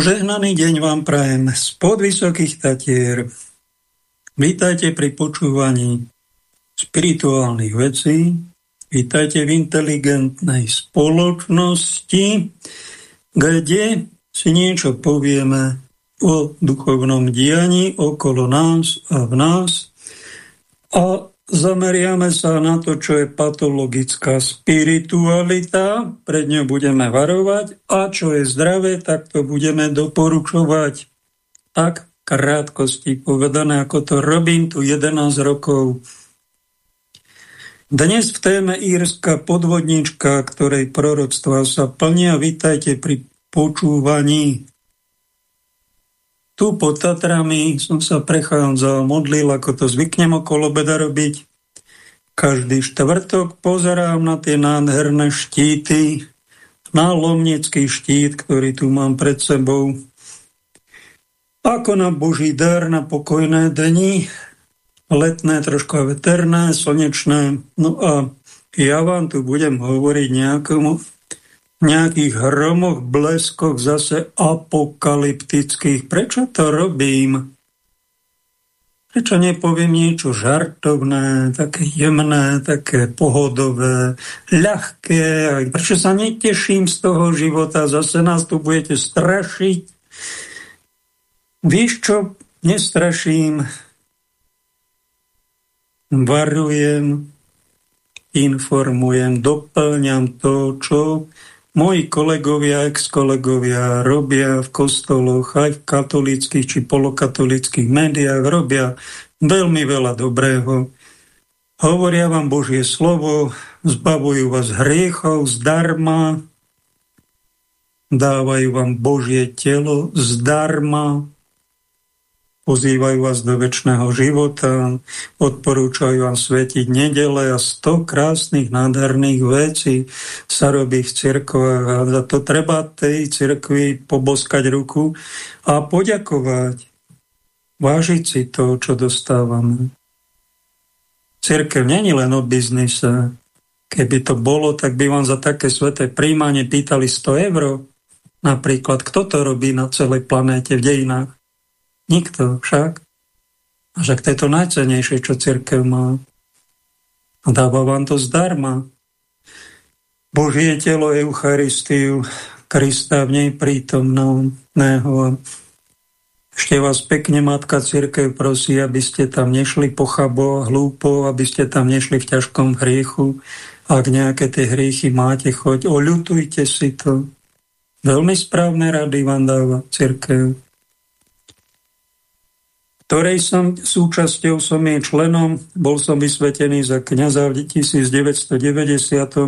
Požehnaný deň vám prajem z podvysokých Tatier. Vítajte pri počúvaní spirituálnych vecí. Vítajte v inteligentnej spoločnosti, kde si niečo povieme o duchovnom dianí okolo nás a v nás a Zameriame sa na to, čo je patologická spiritualita, pred ňou budeme varovať a čo je zdravé, tak to budeme doporučovať. Tak krátkosti povedané, ako to robím tu 11 rokov. Dnes v téme Írska podvodnička, ktorej proroctva sa plnia, vítajte pri počúvaní tu pod Tatrami som sa prechádzal, modlil, ako to zvyknem okolo beda robiť. Každý štvrtok pozerám na tie nádherné štíty, na lomnický štít, ktorý tu mám pred sebou. Ako na Boží dar, na pokojné dni, letné, trošku veterné, slnečné. No a ja vám tu budem hovoriť nejakomu nejakých hromoch, bleskoch zase apokalyptických. Prečo to robím? Prečo nepoviem niečo žartovné, také jemné, také pohodové, ľahké? Prečo sa neteším z toho života? Zase nás tu budete strašiť. Víš čo? Nestraším. Varujem, informujem, doplňam to, čo Moji kolegovia, ex-kolegovia robia v kostoloch, aj v katolických či polokatolických médiách, robia veľmi veľa dobrého. Hovoria vám Božie slovo, zbavujú vás hriechov zdarma, dávajú vám Božie telo zdarma, pozývajú vás do väčšného života, odporúčajú vám svetiť nedele a sto krásnych, nádherných vecí sa robí v cirkvách a za to treba tej cirkvi poboskať ruku a poďakovať, vážiť si to, čo dostávame. Cirkev není len o biznise. Keby to bolo, tak by vám za také sveté príjmanie pýtali 100 eur. Napríklad, kto to robí na celej planéte v dejinách? Nikto však. A však to je to najcenejšie, čo církev má. A dáva vám to zdarma. Božie telo Eucharistiu, Krista v nej prítomného. Ešte vás pekne Matka Církev prosí, aby ste tam nešli pochabo, hlúpo, aby ste tam nešli v ťažkom hriechu. Ak nejaké tie hriechy máte, choď, oľutujte si to. Veľmi správne rady vám dáva Církev ktorej som súčasťou, som jej členom, bol som vysvetený za kniaza v 1990.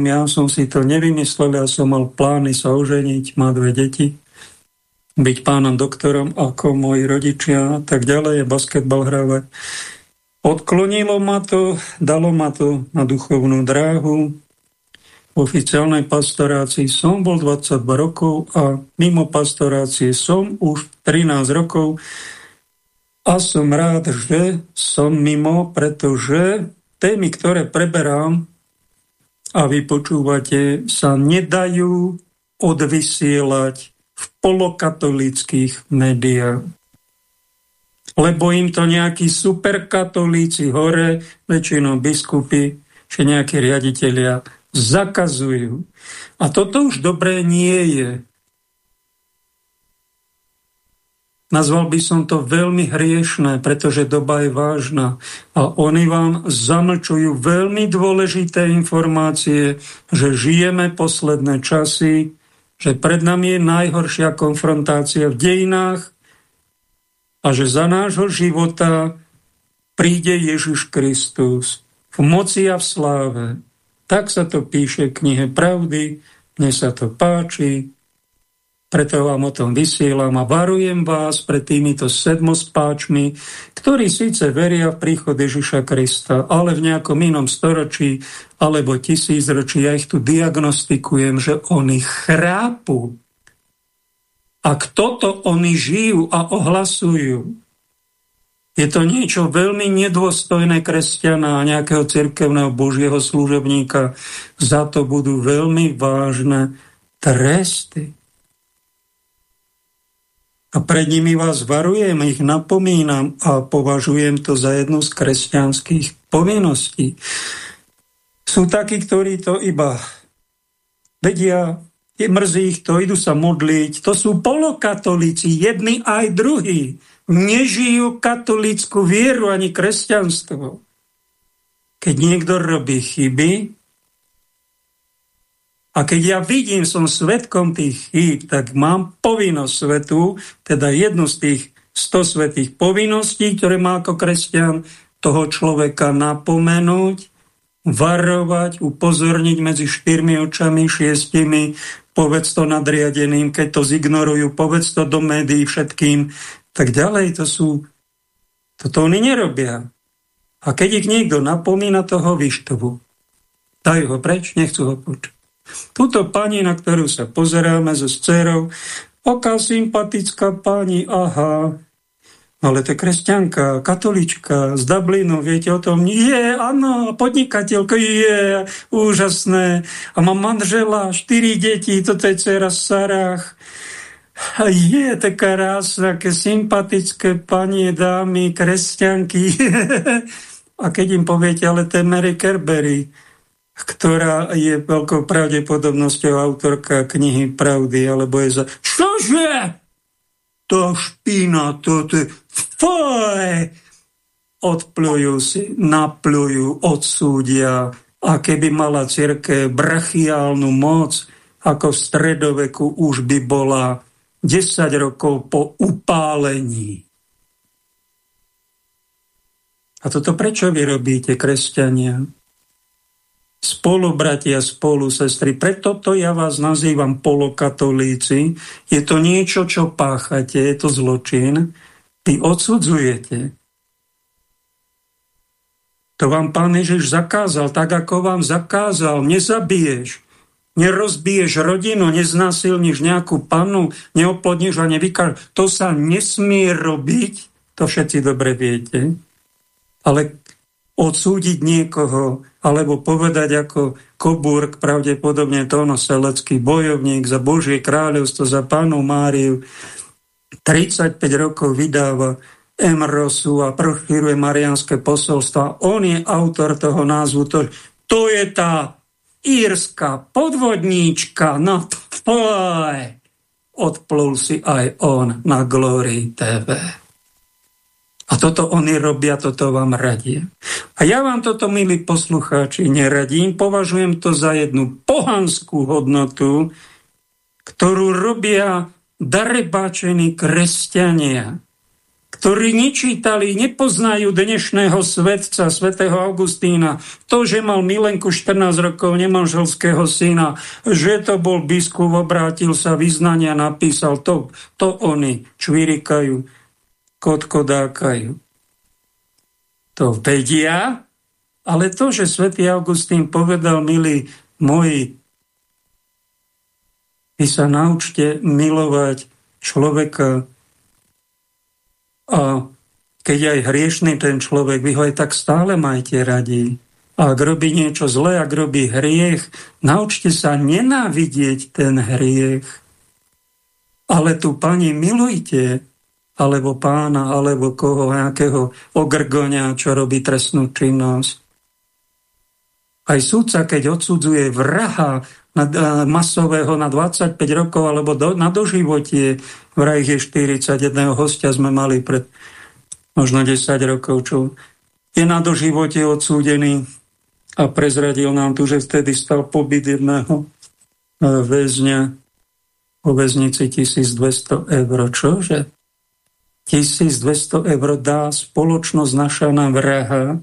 Ja som si to nevymyslel, ja som mal plány sa oženiť, má dve deti, byť pánom doktorom ako moji rodičia a tak ďalej, basketbal hrávať. Odklonilo ma to, dalo ma to na duchovnú dráhu. V oficiálnej pastorácii som bol 22 rokov a mimo pastorácie som už 13 rokov a som rád, že som mimo, pretože témy, ktoré preberám a vy počúvate, sa nedajú odvysielať v polokatolických médiách. Lebo im to nejakí superkatolíci hore, väčšinou biskupy, či nejakí riaditeľia zakazujú. A toto už dobré nie je. Nazval by som to veľmi hriešné, pretože doba je vážna. A oni vám zamlčujú veľmi dôležité informácie, že žijeme posledné časy, že pred nami je najhoršia konfrontácia v dejinách a že za nášho života príde Ježiš Kristus v moci a v sláve. Tak sa to píše v knihe Pravdy, mne sa to páči, preto vám o tom vysielam a varujem vás pred týmito sedmospáčmi, ktorí síce veria v príchod Ježiša Krista, ale v nejakom inom storočí alebo tisícročí. Ja ich tu diagnostikujem, že oni chrápu. A toto oni žijú a ohlasujú. Je to niečo veľmi nedôstojné kresťana a nejakého cirkevného božieho služobníka. Za to budú veľmi vážne tresty. A pred nimi vás varujem, ich napomínam a považujem to za jednu z kresťanských povinností. Sú takí, ktorí to iba vedia, je mrzí ich to, idú sa modliť. To sú polokatolíci, jedni aj druhí. Nežijú katolickú vieru ani kresťanstvo. Keď niekto robí chyby, a keď ja vidím, som svetkom tých chýb, tak mám povinnosť svetu, teda jednu z tých 100 svetých povinností, ktoré má ako kresťan, toho človeka napomenúť, varovať, upozorniť medzi štyrmi očami, šiestimi, povedz to nadriadeným, keď to zignorujú, povedz to do médií všetkým, tak ďalej to sú, toto oni nerobia. A keď ich niekto napomína, toho vyštvu. Dajú ho preč, nechcú ho počuť. Tuto pani, na ktorú sa pozeráme so dcerou, oká sympatická pani, aha, ale to je kresťanka, katolička z Dublinu, viete o tom? Je, áno, podnikateľka, je, úžasné. A mám manžela, štyri deti, toto je dcera Sarách. A je taká rásna, aké sympatické pani, dámy, kresťanky. A keď im poviete, ale to je Mary Kerbery, ktorá je veľkou pravdepodobnosťou autorka knihy Pravdy, alebo je za... Čože? To špína, to, to foj! Odplujú si, naplujú, odsúdia. A keby mala církev brachiálnu moc, ako v stredoveku už by bola 10 rokov po upálení. A toto prečo vy robíte, kresťania? Spolubratia, spolu sestry. Preto to ja vás nazývam polokatolíci. Je to niečo, čo páchate, je to zločin. Vy odsudzujete. To vám pán Ježiš zakázal, tak ako vám zakázal. Nezabiješ, nerozbiješ rodinu, neznásilníš nejakú panu, neoplodníš a nevykáš. To sa nesmie robiť, to všetci dobre viete. Ale odsúdiť niekoho, alebo povedať ako Koburg, pravdepodobne to ono selecký bojovník za Božie kráľovstvo, za pánu Máriu, 35 rokov vydáva Emrosu a prošíruje marianské posolstva. On je autor toho názvu. To, to je tá írska podvodníčka. No tvoj! Odplul si aj on na Glory TV. A toto oni robia, toto vám radie. A ja vám toto, milí poslucháči, neradím. Považujem to za jednu pohanskú hodnotu, ktorú robia darebáčení kresťania, ktorí nečítali, nepoznajú dnešného svetca, svetého Augustína, to, že mal Milenku 14 rokov, nemanželského syna, že to bol biskup, obrátil sa, vyznania napísal, to, to oni čvirikajú kodkodákajú. To vedia, ale to, že svätý Augustín povedal, milí moji, vy sa naučte milovať človeka a keď aj hriešný ten človek, vy ho aj tak stále majte radi. A ak robí niečo zlé, ak robí hriech, naučte sa nenávidieť ten hriech. Ale tu, pani, milujte, alebo pána, alebo koho, nejakého ogrgonia, čo robí trestnú činnosť. Aj súdca, keď odsudzuje vraha na, na, masového na 25 rokov alebo do, na doživotie, vraj je 41 hostia sme mali pred možno 10 rokov, čo je na doživote odsúdený a prezradil nám tu, že vtedy stal pobyt jedného e, väzňa o väznici 1200 eur. Čože? 1200 eur dá spoločnosť naša na vraha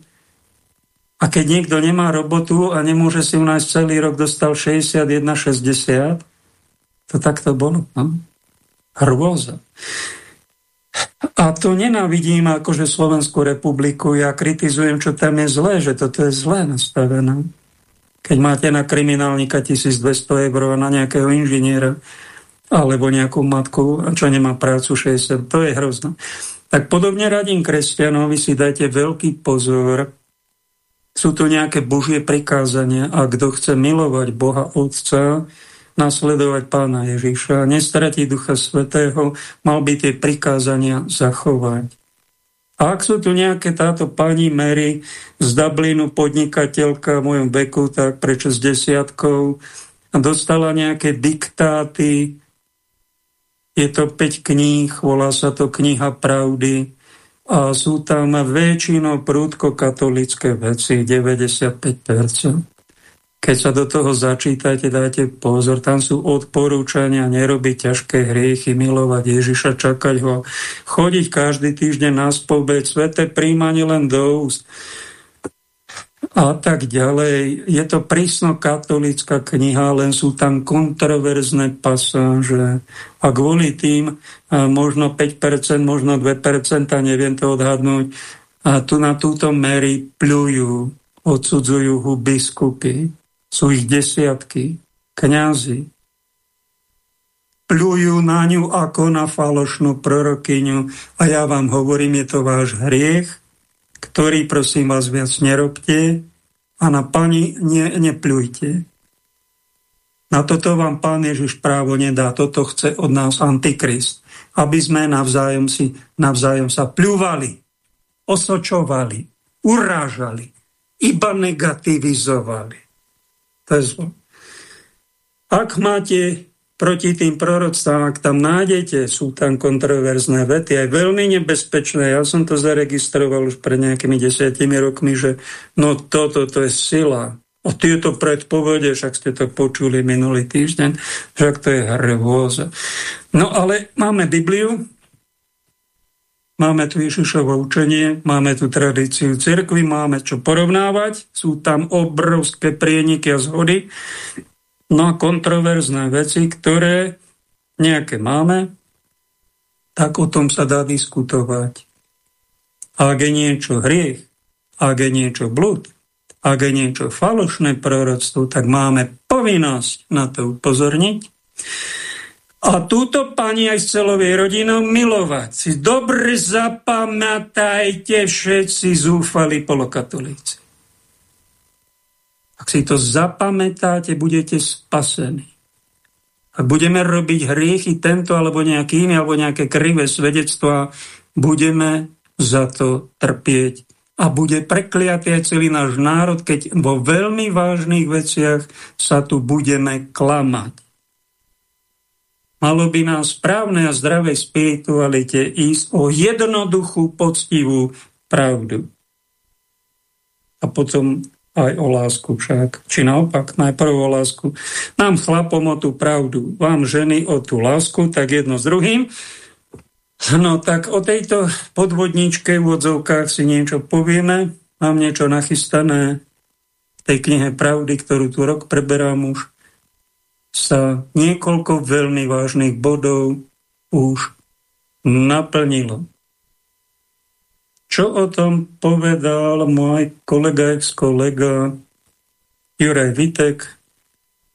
a keď niekto nemá robotu a nemôže si u nás celý rok dostal 61-60, to takto bolo. No? Hrôza. A to nenávidím akože Slovenskú republiku. Ja kritizujem, čo tam je zlé, že toto je zlé nastavené. Keď máte na kriminálnika 1200 eur a na nejakého inžiniera alebo nejakú matku, čo nemá prácu 60, to je hrozné. Tak podobne radím kresťanovi, si dajte veľký pozor, sú tu nejaké božie prikázania a kto chce milovať Boha Otca, nasledovať pána Ježiša, nestratiť Ducha Svetého, mal by tie prikázania zachovať. A ak sú tu nejaké táto pani Mary z Dublinu, podnikateľka v mojom veku, tak s desiatkou, dostala nejaké diktáty, je to 5 kníh, volá sa to Kniha pravdy a sú tam väčšinou prúdko katolické veci, 95%. Keď sa do toho začítate, dajte pozor, tam sú odporúčania nerobiť ťažké hriechy, milovať Ježiša, čakať ho, chodiť každý týždeň na spoveď, sveté príjmanie len do úst a tak ďalej. Je to prísno katolická kniha, len sú tam kontroverzné pasáže. A kvôli tým možno 5%, možno 2%, neviem to odhadnúť, a tu na túto mery pľujú, odsudzujú ho biskupy. Sú ich desiatky, kňazi. Pľujú na ňu ako na falošnú prorokyňu. A ja vám hovorím, je to váš hriech, ktorý prosím vás viac nerobte a na pani ne, nepľujte. Na toto vám pán Ježiš právo nedá, toto chce od nás Antikrist, aby sme navzájom, si, navzájom sa pľúvali, osočovali, urážali, iba negativizovali. To je zlo. Ak máte proti tým proroctvám, ak tam nájdete, sú tam kontroverzné vety, aj veľmi nebezpečné. Ja som to zaregistroval už pred nejakými desiatimi rokmi, že no toto, to je sila. O tieto predpovede, však ste to počuli minulý týždeň, však to je hrôza. No ale máme Bibliu, máme tu Ježišovo učenie, máme tu tradíciu cirkvi, máme čo porovnávať, sú tam obrovské prieniky a zhody, no a kontroverzné veci, ktoré nejaké máme, tak o tom sa dá diskutovať. Ak je niečo hriech, ak je niečo blud, ak je niečo falošné proroctvo, tak máme povinnosť na to upozorniť. A túto pani aj s celovej rodinou milovať. Si dobre zapamätajte všetci zúfali polokatolíci. Ak si to zapamätáte, budete spasení. Ak budeme robiť hriechy tento alebo nejaký iný, alebo nejaké krivé svedectvá, budeme za to trpieť a bude prekliatý celý náš národ, keď vo veľmi vážnych veciach sa tu budeme klamať. Malo by nám správnej a zdravej spiritualite ísť o jednoduchú, poctivú pravdu. A potom aj o lásku však. Či naopak, najprv o lásku. Nám chlapom o tú pravdu, vám ženy o tú lásku, tak jedno s druhým. No tak o tejto podvodničke v odzovkách si niečo povieme. Mám niečo nachystané v tej knihe Pravdy, ktorú tu rok preberám už. Sa niekoľko veľmi vážnych bodov už naplnilo. Čo o tom povedal môj kolega, ex-kolega Juraj Vitek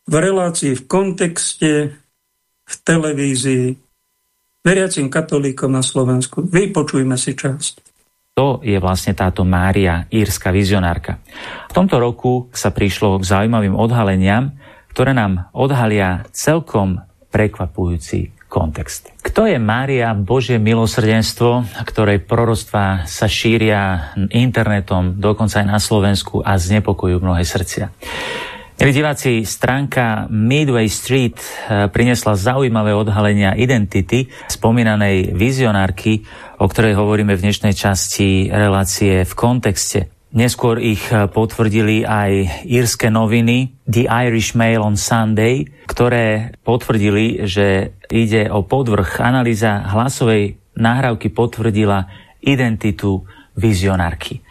v relácii v kontexte v televízii veriacim katolíkom na Slovensku. Vypočujme si časť. To je vlastne táto Mária, írska vizionárka. V tomto roku sa prišlo k zaujímavým odhaleniam, ktoré nám odhalia celkom prekvapujúci kontext. Kto je Mária, Božie milosrdenstvo, ktorej proroctvá sa šíria internetom, dokonca aj na Slovensku a znepokojujú mnohé srdcia? Milí diváci, stránka Midway Street eh, prinesla zaujímavé odhalenia identity spomínanej vizionárky, o ktorej hovoríme v dnešnej časti relácie v kontexte. Neskôr ich eh, potvrdili aj írske noviny The Irish Mail on Sunday, ktoré potvrdili, že ide o podvrh. Analýza hlasovej nahrávky potvrdila identitu vizionárky.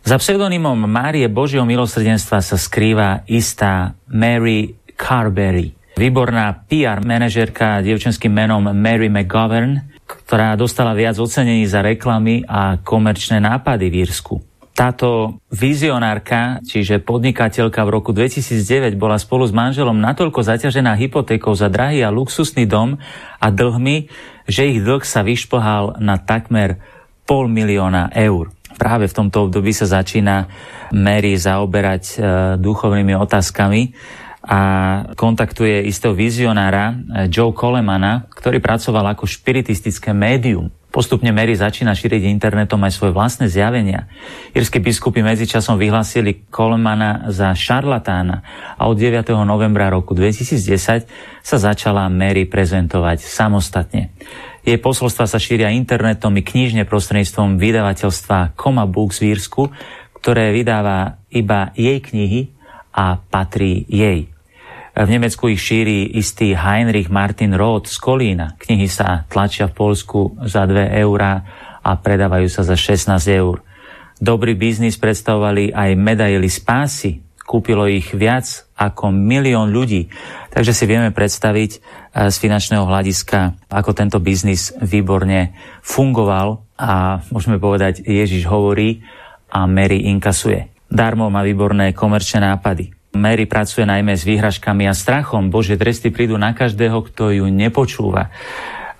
Za pseudonymom Márie Božieho milosrdenstva sa skrýva istá Mary Carberry. Výborná PR manažerka dievčenským menom Mary McGovern, ktorá dostala viac ocenení za reklamy a komerčné nápady v Írsku. Táto vizionárka, čiže podnikateľka v roku 2009 bola spolu s manželom natoľko zaťažená hypotékou za drahý a luxusný dom a dlhmi, že ich dlh sa vyšplhal na takmer pol milióna eur. Práve v tomto období sa začína Mary zaoberať e, duchovnými otázkami a kontaktuje istého vizionára Joe Colemana, ktorý pracoval ako špiritistické médium Postupne Mary začína šíriť internetom aj svoje vlastné zjavenia. Irské biskupy medzičasom vyhlásili Colemana za šarlatána a od 9. novembra roku 2010 sa začala Mary prezentovať samostatne. Jej posolstva sa šíria internetom i knižne prostredníctvom vydavateľstva Coma Books v Írsku, ktoré vydáva iba jej knihy a patrí jej. V Nemecku ich šíri istý Heinrich Martin Roth z Kolína. Knihy sa tlačia v Polsku za 2 eurá a predávajú sa za 16 eur. Dobrý biznis predstavovali aj medaily spásy. Kúpilo ich viac ako milión ľudí. Takže si vieme predstaviť eh, z finančného hľadiska, ako tento biznis výborne fungoval a môžeme povedať, Ježiš hovorí a Mary inkasuje. Darmo má výborné komerčné nápady. Mary pracuje najmä s výhražkami a strachom. Bože tresty prídu na každého, kto ju nepočúva.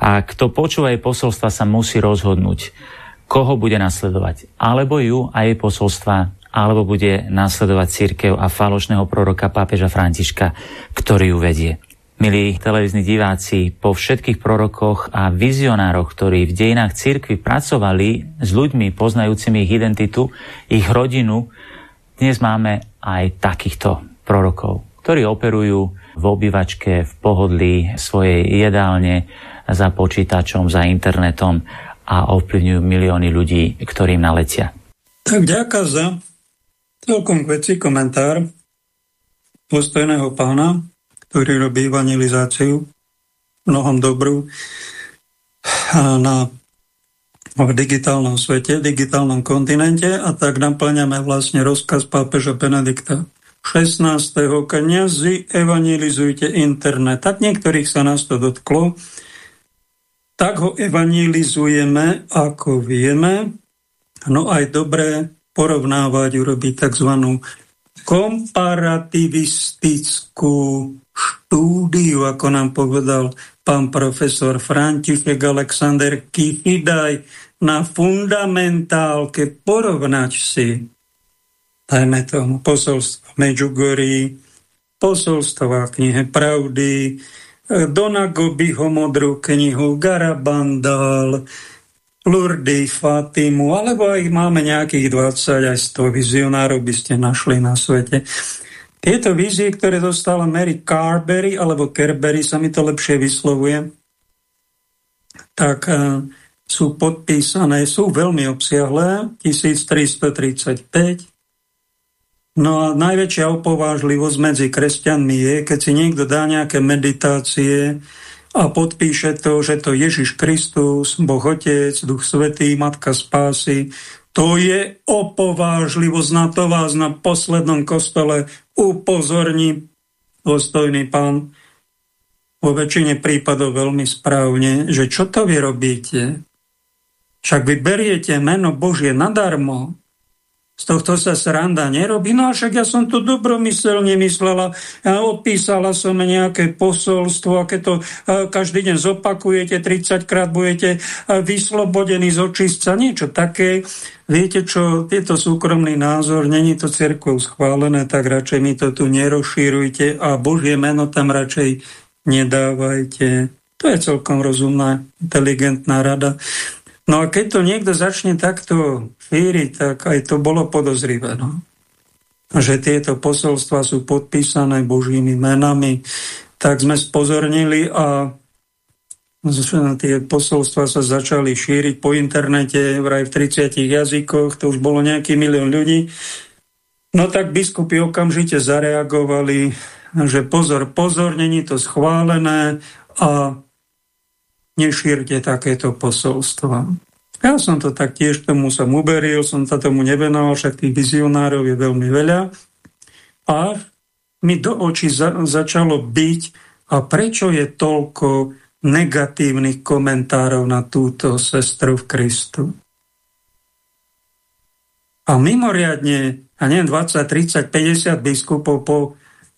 A kto počúva jej posolstva, sa musí rozhodnúť, koho bude nasledovať. Alebo ju a jej posolstva, alebo bude nasledovať církev a falošného proroka pápeža Františka, ktorý ju vedie. Milí televízni diváci, po všetkých prorokoch a vizionároch, ktorí v dejinách církvy pracovali s ľuďmi poznajúcimi ich identitu, ich rodinu, dnes máme aj takýchto prorokov, ktorí operujú v obývačke, v pohodlí svojej jedálne, za počítačom, za internetom a ovplyvňujú milióny ľudí, ktorým naletia. Tak ďakujem za celkom veci komentár postojného pána, ktorý robí evangelizáciu mnohom dobrú na v digitálnom svete, v digitálnom kontinente a tak naplňame vlastne rozkaz pápeža Benedikta 16. kniazy evangelizujte internet. Tak niektorých sa nás to dotklo, tak ho evangelizujeme, ako vieme. No aj dobre porovnávať, urobiť tzv. komparativistickú štúdiu, ako nám povedal pán profesor František Alexander Kifidaj na fundamentálke porovnať si, dajme tomu, posolstvo Medjugorji, posolstva knihe Pravdy, Dona Gobiho modrú knihu, Garabandal, Lurdy, Fatimu, alebo aj máme nejakých 20, aj 100 vizionárov by ste našli na svete. Tieto vízie, ktoré dostala Mary Carberry, alebo Kerbery, sa mi to lepšie vyslovuje, tak uh, sú podpísané, sú veľmi obsiahlé, 1335. No a najväčšia opovážlivosť medzi kresťanmi je, keď si niekto dá nejaké meditácie a podpíše to, že to Ježiš Kristus, Boh Otec, Duch Svetý, Matka Spásy, to je opovážlivosť na to vás na poslednom kostole upozorní dôstojný pán vo väčšine prípadov veľmi správne, že čo to vy robíte? Však vy beriete meno Božie nadarmo, z tohto sa sranda nerobí. No a však ja som to dobromyselne myslela a odpísala som nejaké posolstvo a to každý deň zopakujete, 30 krát budete vyslobodení z očistca, niečo také. Viete čo, je to súkromný názor, není to cerkvou schválené, tak radšej mi to tu nerozšírujte a Božie meno tam radšej nedávajte. To je celkom rozumná, inteligentná rada. No a keď to niekto začne takto šíriť, tak aj to bolo podozrivé. No. Že tieto posolstva sú podpísané Božími menami, tak sme spozornili a tie posolstva sa začali šíriť po internete vraj v 30 jazykoch, to už bolo nejaký milión ľudí. No tak biskupy okamžite zareagovali, že pozor, pozor, není to schválené a nešírte takéto posolstva. Ja som to tak tiež tomu som uberil, som sa tomu nevenoval, však tých vizionárov je veľmi veľa. A mi do očí za, začalo byť, a prečo je toľko negatívnych komentárov na túto sestru v Kristu. A mimoriadne, a neviem, 20, 30, 50 biskupov po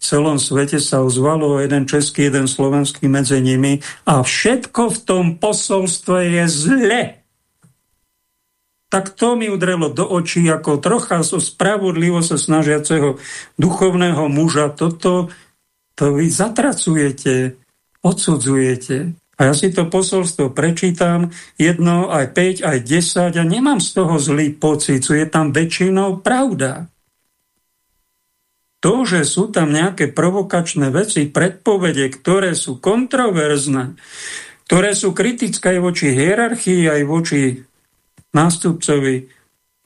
celom svete sa ozvalo, jeden český, jeden slovenský medzi nimi a všetko v tom posolstve je zle. Tak to mi udrelo do očí ako trocha so spravodlivo sa snažiaceho duchovného muža. Toto to vy zatracujete, odsudzujete. A ja si to posolstvo prečítam, jedno, aj 5, aj 10 a nemám z toho zlý pocit, je tam väčšinou pravda. To, že sú tam nejaké provokačné veci, predpovede, ktoré sú kontroverzné, ktoré sú kritické aj voči hierarchii, aj voči nástupcovi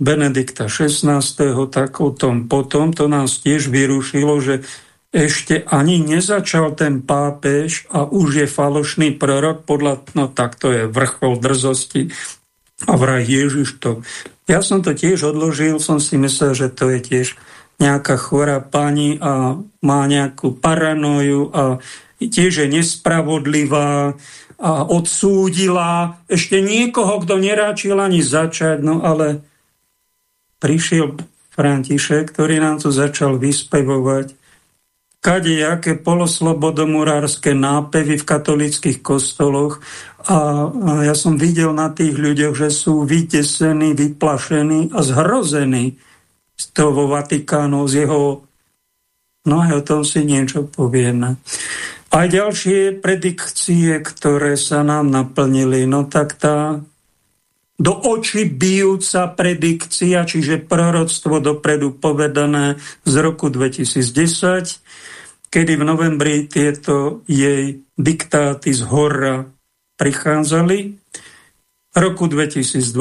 Benedikta XVI, tak o tom potom to nás tiež vyrušilo, že ešte ani nezačal ten pápež a už je falošný prorok, podľa, no tak to je vrchol drzosti. A vraj Ježiš to. Ja som to tiež odložil, som si myslel, že to je tiež nejaká chorá pani a má nejakú paranoju a tiež je nespravodlivá a odsúdila. Ešte niekoho, kto neráčil ani začať, no ale prišiel František, ktorý nám tu začal vyspevovať kadejaké poloslobodomurárske nápevy v katolických kostoloch. A ja som videl na tých ľuďoch, že sú vytesení, vyplašení a zhrození z toho Vatikánu, z jeho no o tom si niečo povieme. A ďalšie predikcie, ktoré sa nám naplnili, no tak tá do očí bijúca predikcia, čiže proroctvo dopredu povedané z roku 2010, kedy v novembri tieto jej diktáty z hora prichádzali. Roku 2012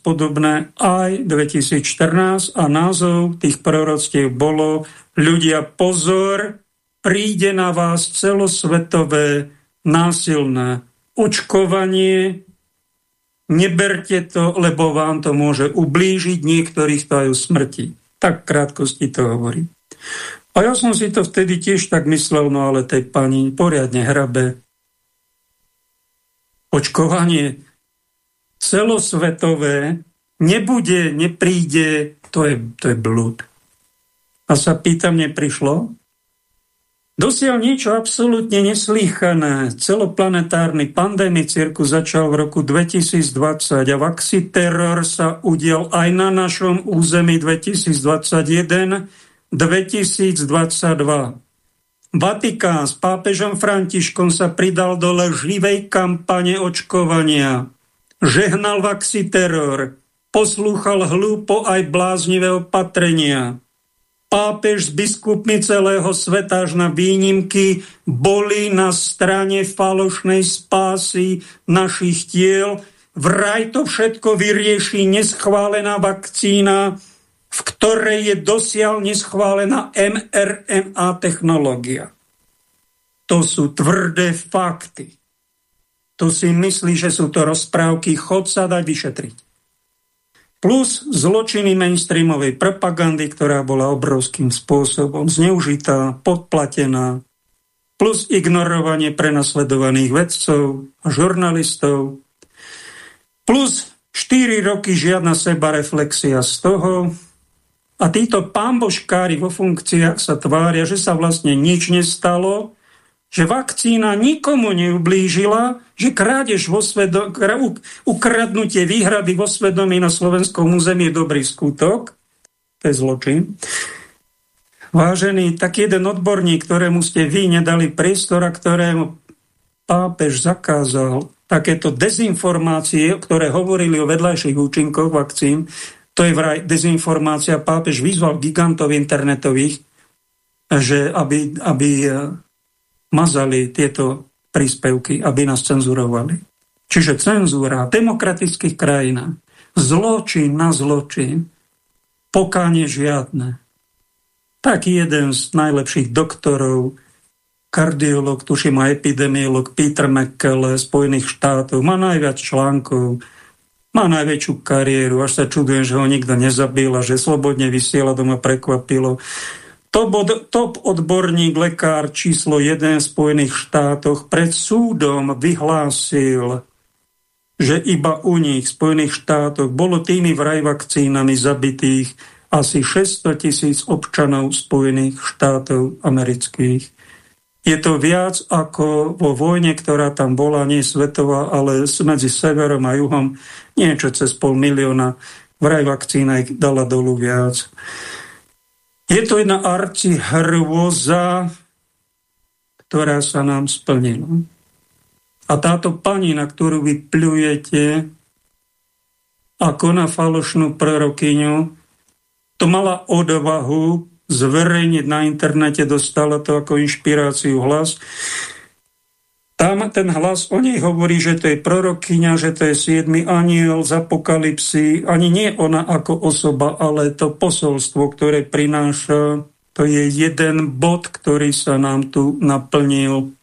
podobné aj 2014 a názov tých proroctiev bolo ľudia pozor, príde na vás celosvetové násilné očkovanie, neberte to, lebo vám to môže ublížiť, niektorých to aj smrti. Tak krátkosti to hovorí. A ja som si to vtedy tiež tak myslel, no ale tej pani poriadne hrabe. Očkovanie celosvetové nebude, nepríde, to je, to je blúd. A sa pýtam, neprišlo? Dosiaľ niečo absolútne neslýchané. Celoplanetárny pandémny cirkus začal v roku 2020 a terror sa udiel aj na našom území 2021 2022. Vatikán s pápežom Františkom sa pridal do leživej kampane očkovania. Žehnal vaxi teror, poslúchal hlúpo aj bláznivé opatrenia. Pápež s biskupmi celého sveta až na výnimky boli na strane falošnej spásy našich tiel. Vraj to všetko vyrieši neschválená vakcína, v ktorej je dosiaľ neschválená mRNA technológia. To sú tvrdé fakty. To si myslí, že sú to rozprávky, chod sa dať vyšetriť. Plus zločiny mainstreamovej propagandy, ktorá bola obrovským spôsobom zneužitá, podplatená, plus ignorovanie prenasledovaných vedcov a žurnalistov, plus 4 roky žiadna sebareflexia z toho, a títo pamboškári vo funkciách sa tvária, že sa vlastne nič nestalo, že vakcína nikomu neublížila, že krádež vo svedo- ukradnutie výhrady vo svedomí na slovenskom území je dobrý skutok, to je zločin. Vážený, tak jeden odborník, ktorému ste vy nedali priestor a ktorému pápež zakázal takéto dezinformácie, ktoré hovorili o vedľajších účinkoch vakcín, to je vraj dezinformácia. Pápež vyzval gigantov internetových, že aby, aby mazali tieto príspevky, aby nás cenzurovali. Čiže cenzúra demokratických krajinách, zločin na zločin, pokánie žiadne. Taký jeden z najlepších doktorov, kardiolog, tuším aj epidemiolog Peter McKelle Spojených štátov, má najviac článkov, má najväčšiu kariéru, až sa čudujem, že ho nikto nezabil a že slobodne vysiela, to ma prekvapilo. Top, od, top odborník, lekár číslo 1 v Spojených štátoch pred súdom vyhlásil, že iba u nich v Spojených štátoch bolo tými vraj vakcínami zabitých asi 600 tisíc občanov Spojených štátov amerických. Je to viac ako vo vojne, ktorá tam bola, nie svetová, ale medzi severom a juhom niečo cez pol milióna. Vraj vakcína ich dala dolu viac. Je to jedna arci hrôza, ktorá sa nám splnila. A táto pani, na ktorú vy pľujete ako na falošnú prorokyňu, to mala odvahu zverejniť na internete, dostala to ako inšpiráciu hlas. Tam ten hlas o nej hovorí, že to je prorokyňa, že to je siedmy aniel z apokalipsy. Ani nie ona ako osoba, ale to posolstvo, ktoré prináša, to je jeden bod, ktorý sa nám tu naplnil.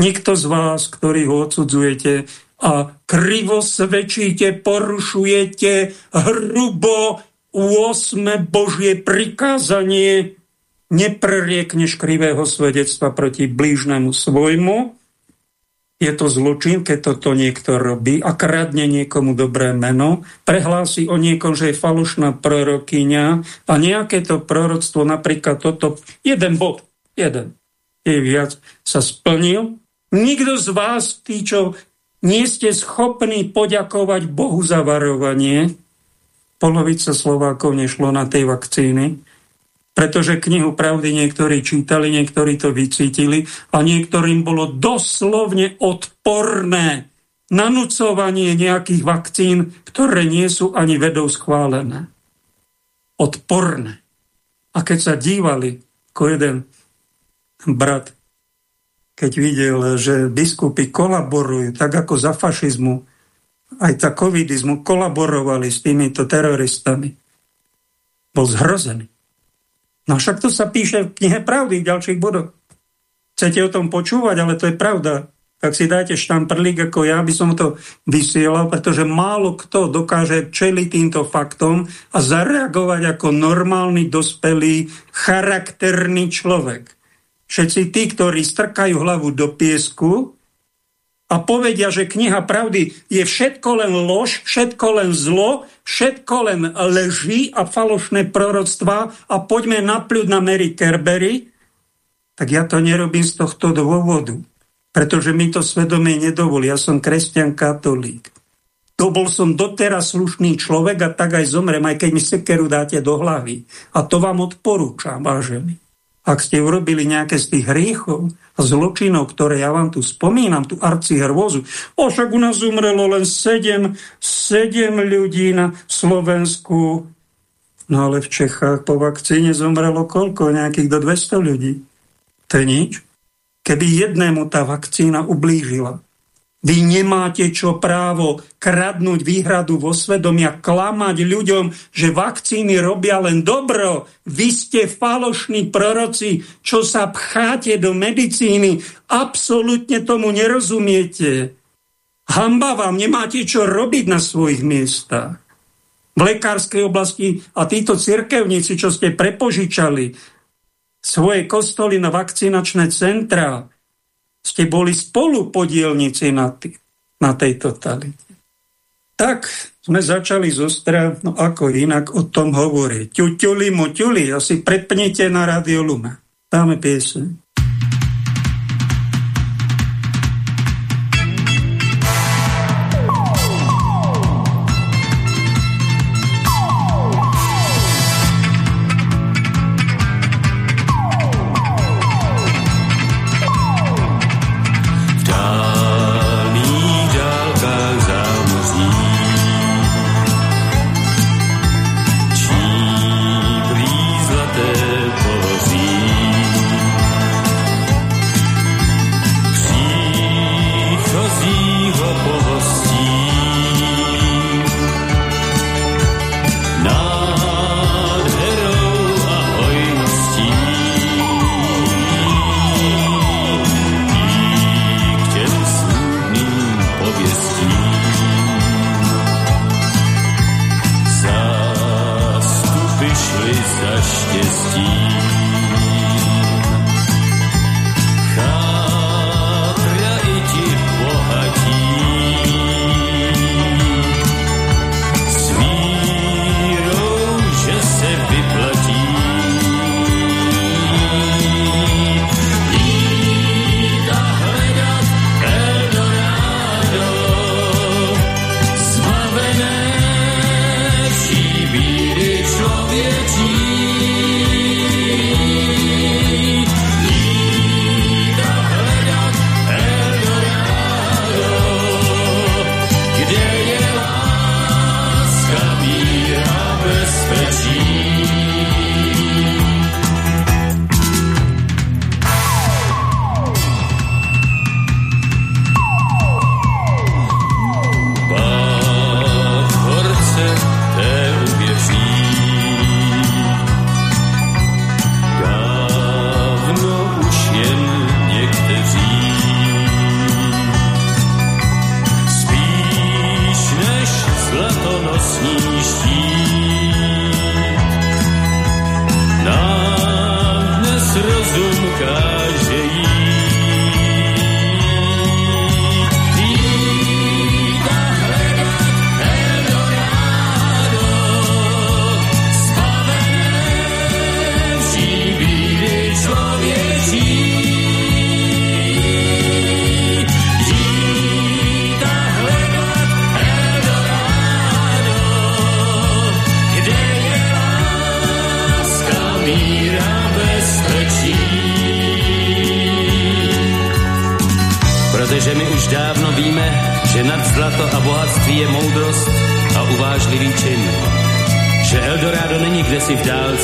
Nikto z vás, ktorý ho odsudzujete a krivo svedčíte, porušujete hrubo 8. Božie prikázanie, nepreriekneš krivého svedectva proti blížnemu svojmu. Je to zločin, keď toto niekto robí a kradne niekomu dobré meno, prehlási o niekom, že je falošná prorokyňa a nejaké to proroctvo, napríklad toto, jeden bod, jeden, je viac, sa splnil. Nikto z vás, tí, čo nie ste schopní poďakovať Bohu za varovanie, polovica Slovákov nešlo na tej vakcíny, pretože knihu pravdy niektorí čítali, niektorí to vycítili a niektorým bolo doslovne odporné nanúcovanie nejakých vakcín, ktoré nie sú ani vedou schválené. Odporné. A keď sa dívali, ako jeden brat, keď videl, že biskupy kolaborujú, tak ako za fašizmu, aj za covidizmu kolaborovali s týmito teroristami. Bol zhrozený. No však to sa píše v knihe Pravdy v ďalších bodoch. Chcete o tom počúvať, ale to je pravda. Tak si dajte štamprlík ako ja, by som to vysielal, pretože málo kto dokáže čeliť týmto faktom a zareagovať ako normálny, dospelý, charakterný človek. Všetci tí, ktorí strkajú hlavu do piesku, a povedia, že kniha pravdy je všetko len lož, všetko len zlo, všetko len leží a falošné proroctvá a poďme napľuť na Mary Kerbery, tak ja to nerobím z tohto dôvodu. Pretože mi to svedomie nedovolí. Ja som kresťan katolík. To bol som doteraz slušný človek a tak aj zomrem, aj keď mi sekeru dáte do hlavy. A to vám odporúčam, vážení. Ak ste urobili nejaké z tých hriechov a zločinov, ktoré ja vám tu spomínam, tú hrôzu, o však u nás umrelo len 7, 7 ľudí na Slovensku, no ale v Čechách po vakcíne zomrelo koľko? Nejakých do 200 ľudí. To je nič. Keby jednému tá vakcína ublížila, vy nemáte čo právo kradnúť výhradu vo svedomí a klamať ľuďom, že vakcíny robia len dobro. Vy ste falošní proroci, čo sa pcháte do medicíny. Absolutne tomu nerozumiete. Hamba vám, nemáte čo robiť na svojich miestach. V lekárskej oblasti a títo cirkevníci, čo ste prepožičali svoje kostoly na vakcinačné centra, ste boli spolu podielnici na, tý, na tej totalite. Tak sme začali zostra, no ako inak o tom hovoriť. Ťuťuli, muťuli, asi prepnite na Radio Luma. Dáme pieseň.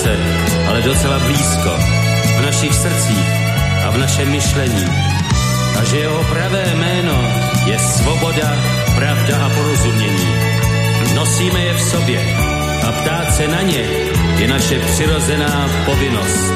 dálce, ale docela blízko, v našich srdcích a v našem myšlení. A že jeho pravé jméno je svoboda, pravda a porozumění. Nosíme je v sobě a ptát se na ně je naše přirozená povinnost.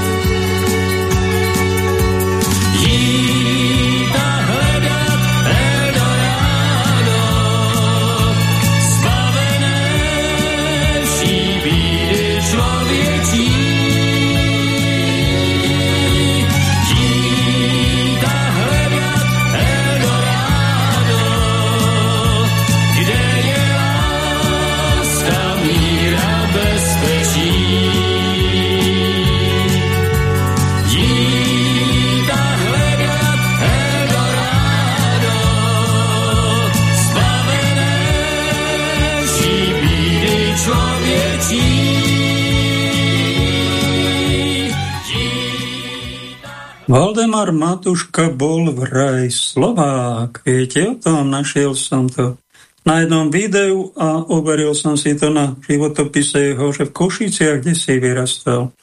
Valdemar Matuška bol vraj Slovák. Viete o tom? Našiel som to na jednom videu a overil som si to na životopise jeho, že v Košiciach, kde si vyrastal.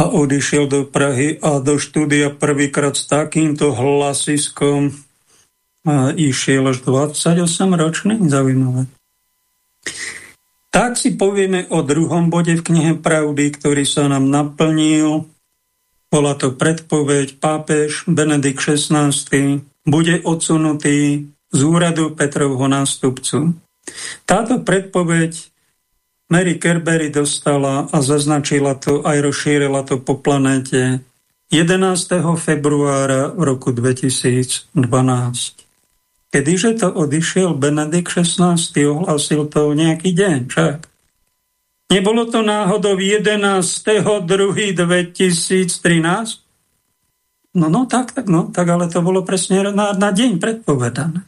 A odišiel do Prahy a do štúdia prvýkrát s takýmto hlasiskom a išiel až 28 ročný, zaujímavé. Tak si povieme o druhom bode v knihe Pravdy, ktorý sa nám naplnil bola to predpoveď, pápež Benedikt XVI bude odsunutý z úradu Petrovho nástupcu. Táto predpoveď Mary Kerbery dostala a zaznačila to, aj rozšírila to po planete 11. februára v roku 2012. Kedyže to odišiel Benedikt XVI, ohlasil to nejaký deň, však. Nebolo to náhodou 11.2.2013? No, no, tak, tak, no, tak, ale to bolo presne na, na deň predpovedané.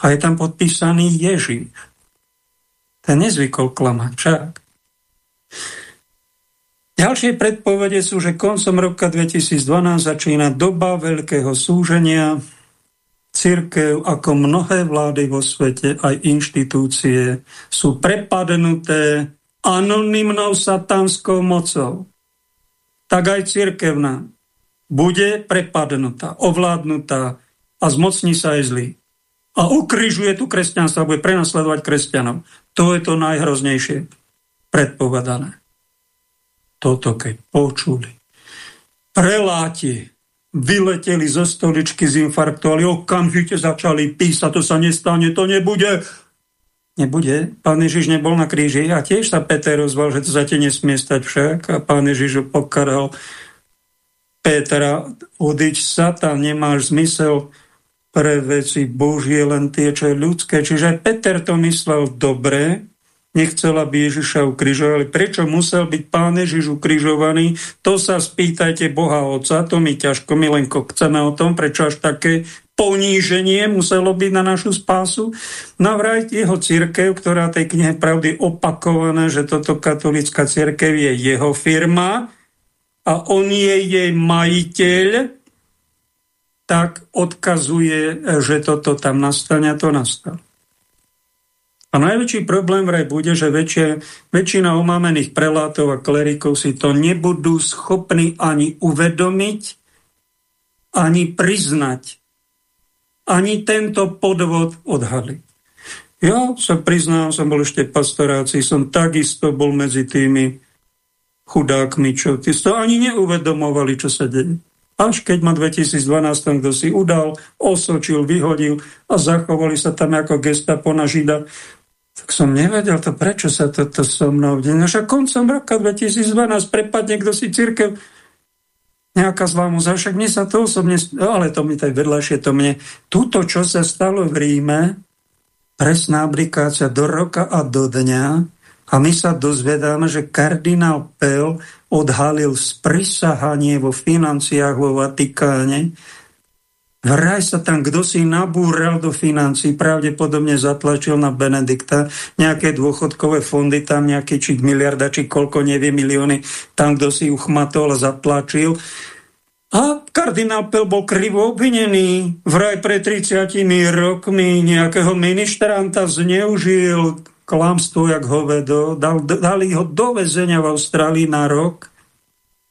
A je tam podpísaný Ježíš. Ten nezvykol klamať, však. Ďalšie predpovede sú, že koncom roka 2012 začína doba veľkého súženia. Církev, ako mnohé vlády vo svete, aj inštitúcie, sú prepadnuté anonymnou satanskou mocou, tak aj církevná bude prepadnutá, ovládnutá a zmocní sa aj zlý. A ukrižuje tu kresťanstvo a bude prenasledovať kresťanov. To je to najhroznejšie predpovedané. Toto keď počuli. Preláti vyleteli zo stoličky z infarktu, ale okamžite začali písať, to sa nestane, to nebude, Nebude. Pán Ježiš nebol na kríži a tiež sa Peter rozval, že to za te nesmie stať však. A pán Ježiš pokaral Petra, odič sa, tam nemáš zmysel pre veci Božie, len tie, čo je ľudské. Čiže Peter to myslel dobre, nechcel, aby Ježiša ukrižovali. Prečo musel byť pán Ježiš ukrižovaný? To sa spýtajte Boha Otca, to my ťažko, my len chceme o tom, prečo až také poníženie muselo byť na našu spásu. Navraj jeho církev, ktorá tej knihe pravdy opakované, že toto katolická církev je jeho firma a on je jej majiteľ, tak odkazuje, že toto tam nastane a to nastalo. A najväčší problém vraj bude, že väčšie, väčšina omámených prelátov a klerikov si to nebudú schopní ani uvedomiť, ani priznať, ani tento podvod odhaliť. Ja sa priznám, som bol ešte pastoráci, som takisto bol medzi tými chudákmi, čo ty to ani neuvedomovali, čo sa deje. Až keď ma 2012 kto si udal, osočil, vyhodil a zachovali sa tam ako gestapo na žida, tak som nevedel to, prečo sa toto so mnou deje. No koncom roka 2012 prepadne kto si církev nejaká zlá mu však mne sa to osobne, ale to mi tak vedľajšie, to mne, túto, čo sa stalo v Ríme, presná aplikácia do roka a do dňa, a my sa dozvedáme, že kardinál Pell odhalil sprisahanie vo financiách vo Vatikáne. Vraj sa tam kdo si nabúral do financií, pravdepodobne zatlačil na Benedikta, nejaké dôchodkové fondy, tam nejaké či miliarda, či koľko, nevie, milióny, tam kdo si uchmatol zatlačil. A kardinál Pell bol krivo obvinený. Vraj pre 30 rokmi nejakého ministranta zneužil klamstvo jak hovedo, dal, dali ho do väzenia v Austrálii na rok.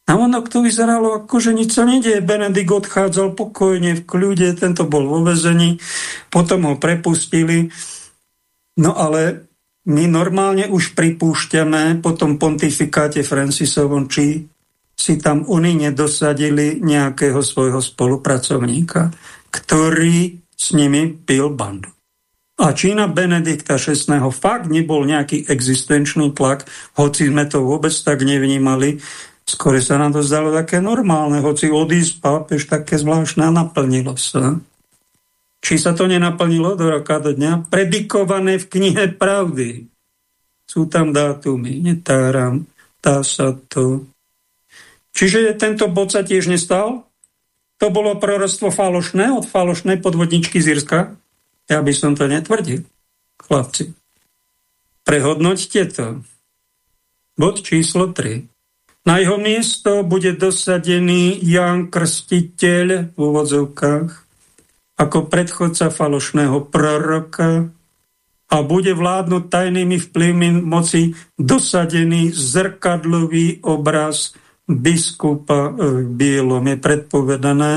A ono to vyzeralo ako, že nič sa nedieje. Benedikt odchádzal pokojne, v kľude, tento bol vo väzení, potom ho prepustili. No ale my normálne už pripúšťame po tom pontifikáte Francisovom, či si tam oni nedosadili nejakého svojho spolupracovníka, ktorý s nimi pil bandu. A Čína Benedikta XVI. fakt nebol nejaký existenčný tlak, hoci sme to vôbec tak nevnímali. Skôr sa nám to zdalo také normálne, hoci odísť pápež také zvláštne naplnilo sa. Či sa to nenaplnilo do roka do dňa? Predikované v knihe pravdy. Sú tam dátumy, netáram, dá sa to. Čiže tento bod sa tiež nestal? To bolo proroctvo falošné od falošnej podvodničky z Irska? Ja by som to netvrdil, chlapci. Prehodnoťte to. Bod číslo 3. Na jeho miesto bude dosadený Jan Krstiteľ v úvodzovkách ako predchodca falošného proroka a bude vládnuť tajnými vplyvmi moci dosadený zrkadlový obraz biskupa v bielom. Je predpovedané,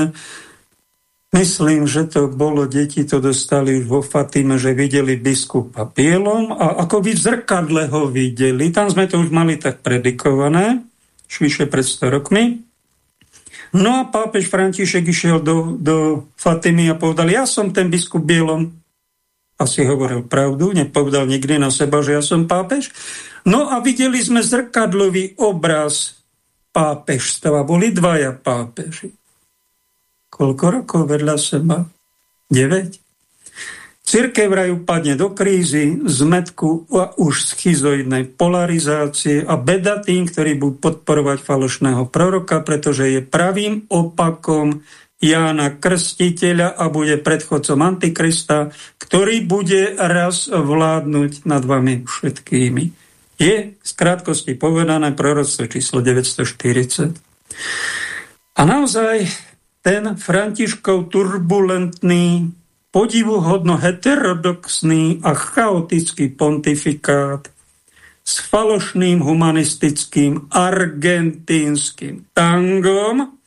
Myslím, že to bolo, deti to dostali už vo Fatime, že videli biskupa bielom a ako vy v zrkadle ho videli, tam sme to už mali tak predikované, vyše pred 100 rokmi. No a pápež František išiel do, do Fatimy a povedal, ja som ten biskup bielom. Asi hovoril pravdu, nepovedal nikdy na seba, že ja som pápež. No a videli sme zrkadlový obraz pápežstva. Boli dvaja pápeži. Koľko rokov vedľa seba? 9. Cirkev vraj upadne do krízy, zmetku a už schizoidnej polarizácie a beda tým, ktorí budú podporovať falošného proroka, pretože je pravým opakom Jána Krstiteľa a bude predchodcom Antikrista, ktorý bude raz vládnuť nad vami všetkými. Je z krátkosti povedané proroctvo číslo 940. A naozaj ten Františkov turbulentný, podivuhodno heterodoxný a chaotický pontifikát s falošným humanistickým argentínskym tangom,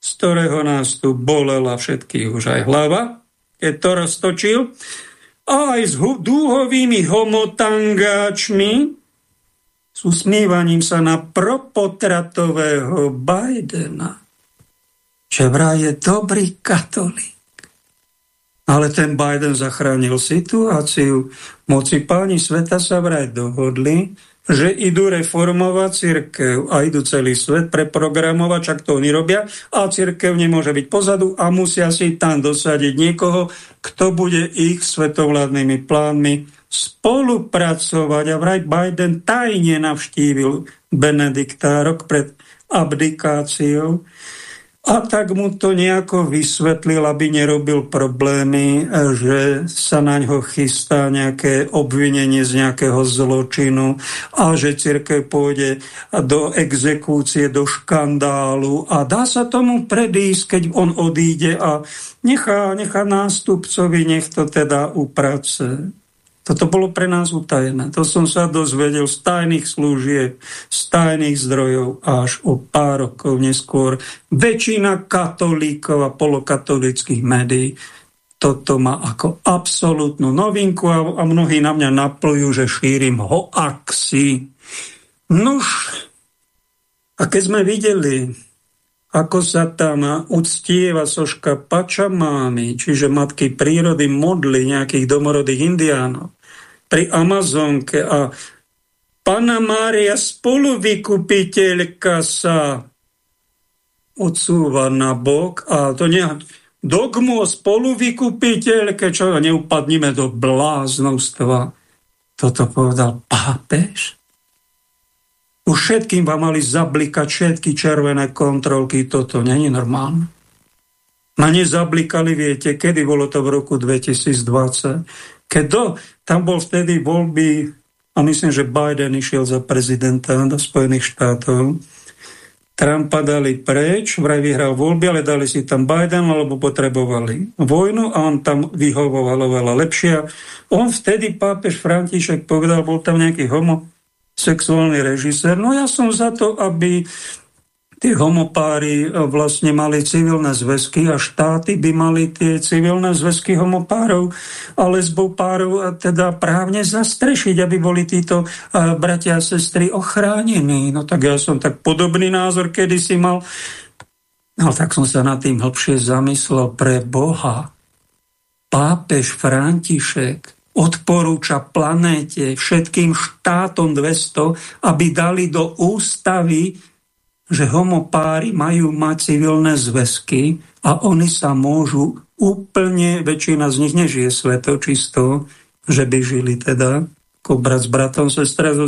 z ktorého nás tu bolela všetkých už aj hlava, keď to roztočil, a aj s dúhovými homotangáčmi, s usmívaním sa na propotratového Bidena že vraj je dobrý katolík. Ale ten Biden zachránil situáciu. Moci páni sveta sa vraj dohodli, že idú reformovať církev a idú celý svet preprogramovať, čak to oni robia, a církev nemôže byť pozadu a musia si tam dosadiť niekoho, kto bude ich svetovládnymi plánmi spolupracovať. A vraj Biden tajne navštívil Benedikta rok pred abdikáciou a tak mu to nejako vysvetlil, aby nerobil problémy, že sa na ňo chystá nejaké obvinenie z nejakého zločinu a že církev pôjde do exekúcie, do škandálu a dá sa tomu predísť, keď on odíde a nechá, nechá nástupcovi, nech to teda uprace. To Toto bolo pre nás utajené. To som sa dozvedel z tajných služieb, z tajných zdrojov až o pár rokov neskôr. Väčšina katolíkov a polokatolických médií toto má ako absolútnu novinku a, a mnohí na mňa naplujú, že šírim hoaxy. Nuž, a keď sme videli, ako sa tam uctieva soška Pačamámy, čiže matky prírody modly nejakých domorodých indiánov, pri Amazonke a Pana Mária spoluvykupiteľka sa odsúva na bok a to nie, dogmu o spoluvykupiteľke, čo neupadnime do bláznostva. Toto povedal pápež. Už všetkým vám mali zablikať všetky červené kontrolky, toto není normálne. Na ne zablikali, viete, kedy bolo to v roku 2020. Keď tam bol vtedy voľby, a myslím, že Biden išiel za prezidenta do Spojených štátov, Trumpa dali preč, vraj vyhral voľby, ale dali si tam Biden, lebo potrebovali vojnu a on tam vyhovoval oveľa lepšie. On vtedy, pápež František povedal, bol tam nejaký homosexuálny režisér, no ja som za to, aby tí homopári e, vlastne mali civilné zväzky a štáty by mali tie civilné zväzky homopárov a lesbov párov teda právne zastrešiť, aby boli títo e, bratia a sestry ochránení. No tak ja som tak podobný názor kedy si mal. No tak som sa nad tým hlbšie zamyslel pre Boha. Pápež František odporúča planéte, všetkým štátom 200, aby dali do ústavy že homopári majú mať civilné zväzky a oni sa môžu úplne, väčšina z nich nežije svetočisto, že by žili teda ako brat s bratom, sestra so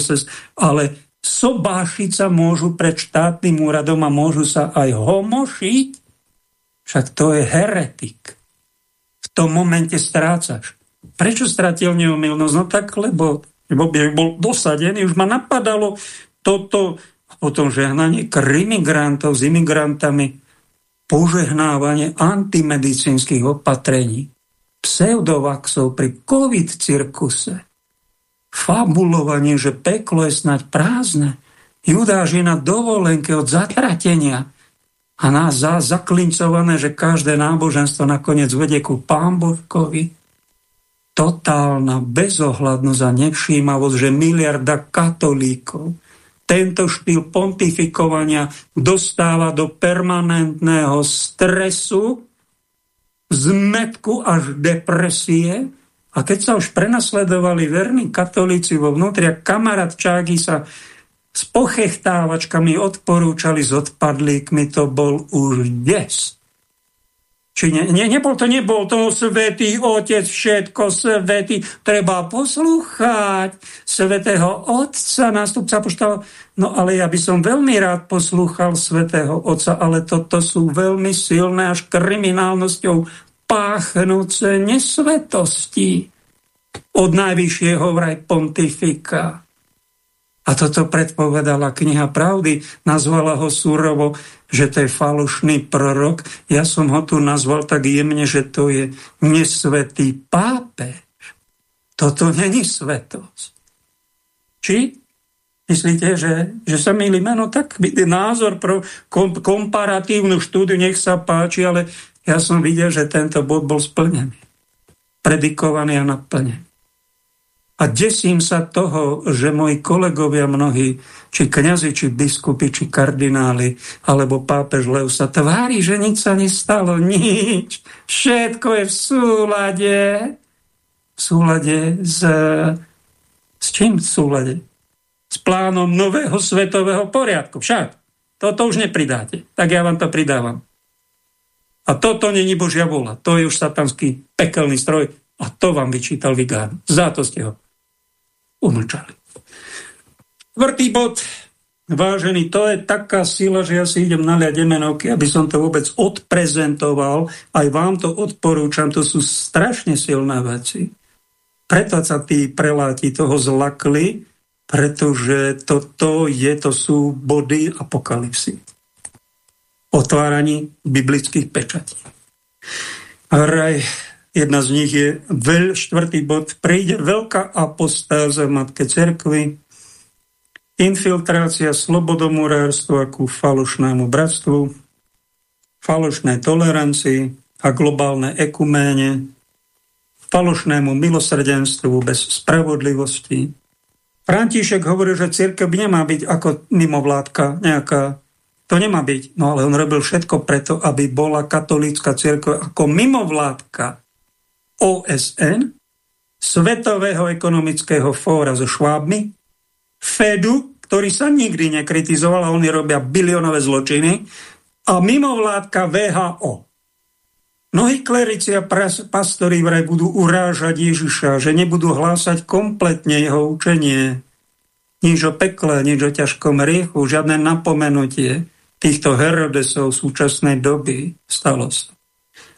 ale sobášiť sa môžu pred štátnym úradom a môžu sa aj homošiť, však to je heretik. V tom momente strácaš. Prečo stratil neumilnosť? No tak, lebo, lebo bol dosadený, už ma napadalo toto potom žehnanie krimigrantov s imigrantami, požehnávanie antimedicínskych opatrení, pseudovaxov pri COVID-cirkuse, fabulovanie, že peklo je snať prázdne, Judáš je na dovolenke od zatratenia a nás za zaklincované, že každé náboženstvo nakoniec vedie ku pámborkovi. Totálna bezohľadnosť a nevšímavosť, že miliarda katolíkov tento štýl pontifikovania dostáva do permanentného stresu, zmetku až depresie. A keď sa už prenasledovali verní katolíci vo vnútri a kamarátčáky sa s pochechtávačkami odporúčali s odpadlíkmi, to bol už des. Či ne, ne, nebol to, nebol to svetý otec, všetko svetý. Treba poslúchať svetého otca, nástupca poštala. No ale ja by som veľmi rád poslúchal svetého otca, ale toto sú veľmi silné až kriminálnosťou páchnúce nesvetosti od najvyššieho vraj pontifika. A toto predpovedala kniha Pravdy, nazvala ho súrovo, že to je falošný prorok. Ja som ho tu nazval tak jemne, že to je nesvetý pápež. Toto není svetosť. Či myslíte, že, že sa milíme? No tak názor pro kom, komparatívnu štúdiu, nech sa páči, ale ja som videl, že tento bod bol splnený. Predikovaný a naplnený. A desím sa toho, že moji kolegovia mnohí, či kňazi, či biskupy, či kardináli, alebo pápež Lev sa tvári, že nič sa nestalo, nič. Všetko je v súlade. V súlade s... S čím v súlade? S plánom nového svetového poriadku. Však. Toto už nepridáte. Tak ja vám to pridávam. A toto není Božia vola. To je už satanský pekelný stroj. A to vám vyčítal Vigán. Za to ste ho umlčali. Vrtý bod, vážený, to je taká sila, že ja si idem naliať demenovky, aby som to vôbec odprezentoval. Aj vám to odporúčam, to sú strašne silné veci. Preto sa tí preláti toho zlakli, pretože toto je, to sú body apokalipsy. Otváraní biblických pečatí. Raj, Jedna z nich je veľ, štvrtý bod. Príde veľká apostáza Matke Cerkvy, infiltrácia slobodomurárstva ku falošnému bratstvu, falošnej tolerancii a globálne ekuméne, falošnému milosrdenstvu bez spravodlivosti. František hovorí, že církev nemá byť ako mimovládka nejaká. To nemá byť. No ale on robil všetko preto, aby bola katolícka církev ako mimovládka OSN, Svetového ekonomického fóra so Švábmi, Fedu, ktorý sa nikdy nekritizoval a oni robia biliónové zločiny, a mimovládka VHO. Mnohí klerici a pastori vraj budú urážať Ježiša, že nebudú hlásať kompletne jeho učenie. Nič o pekle, nič o ťažkom riechu, žiadne napomenutie týchto Herodesov súčasnej doby stalo sa.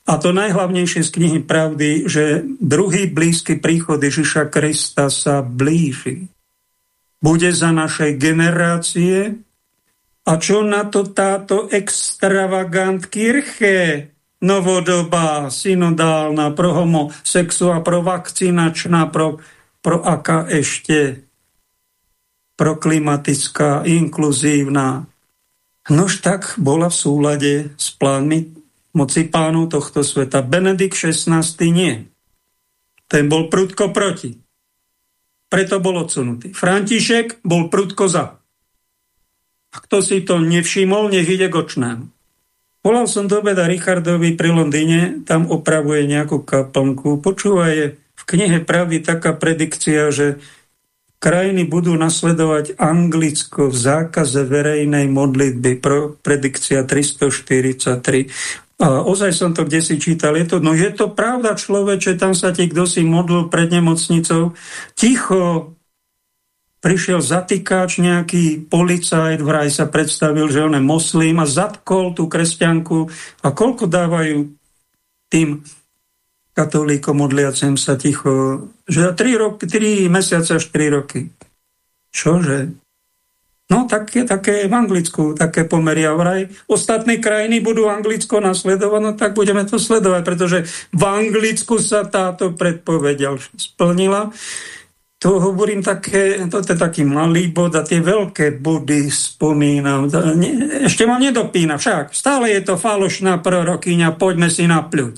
A to najhlavnejšie z knihy pravdy, že druhý blízky príchod Ježiša Krista sa blíži. Bude za našej generácie a čo na to táto extravagant kirche, novodobá, synodálna, pro homosexu a pro vakcinačná, pro, pro aká ešte proklimatická, inkluzívna. Nož tak bola v súlade s plánmi moci pánov tohto sveta. Benedikt XVI nie. Ten bol prudko proti. Preto bol odsunutý. František bol prudko za. A kto si to nevšimol, nech ide k očnému. Volal som do obeda Richardovi pri Londýne, tam opravuje nejakú kaplnku. Počúvaj, v knihe Pravdy taká predikcia, že krajiny budú nasledovať Anglicko v zákaze verejnej modlitby, predikcia 343. A ozaj som to kde si čítal. Je to, no je to pravda, človeče, tam sa ti kto si modlil pred nemocnicou. Ticho, prišiel zatýkač, nejaký policajt, vraj sa predstavil, že on je moslím a zatkol tú kresťanku. A koľko dávajú tým katolíkom modliacem sa ticho? Že 3, roky, 3 mesiace až 3 roky. Čože? No tak je také v Anglicku, také pomery a vraj. Ostatné krajiny budú Anglicko nasledovať, no tak budeme to sledovať, pretože v Anglicku sa táto predpoveď splnila. To hovorím také, to je taký malý bod a tie veľké body spomínam. Ešte ma nedopína však. Stále je to falošná prorokyňa, poďme si napľuť.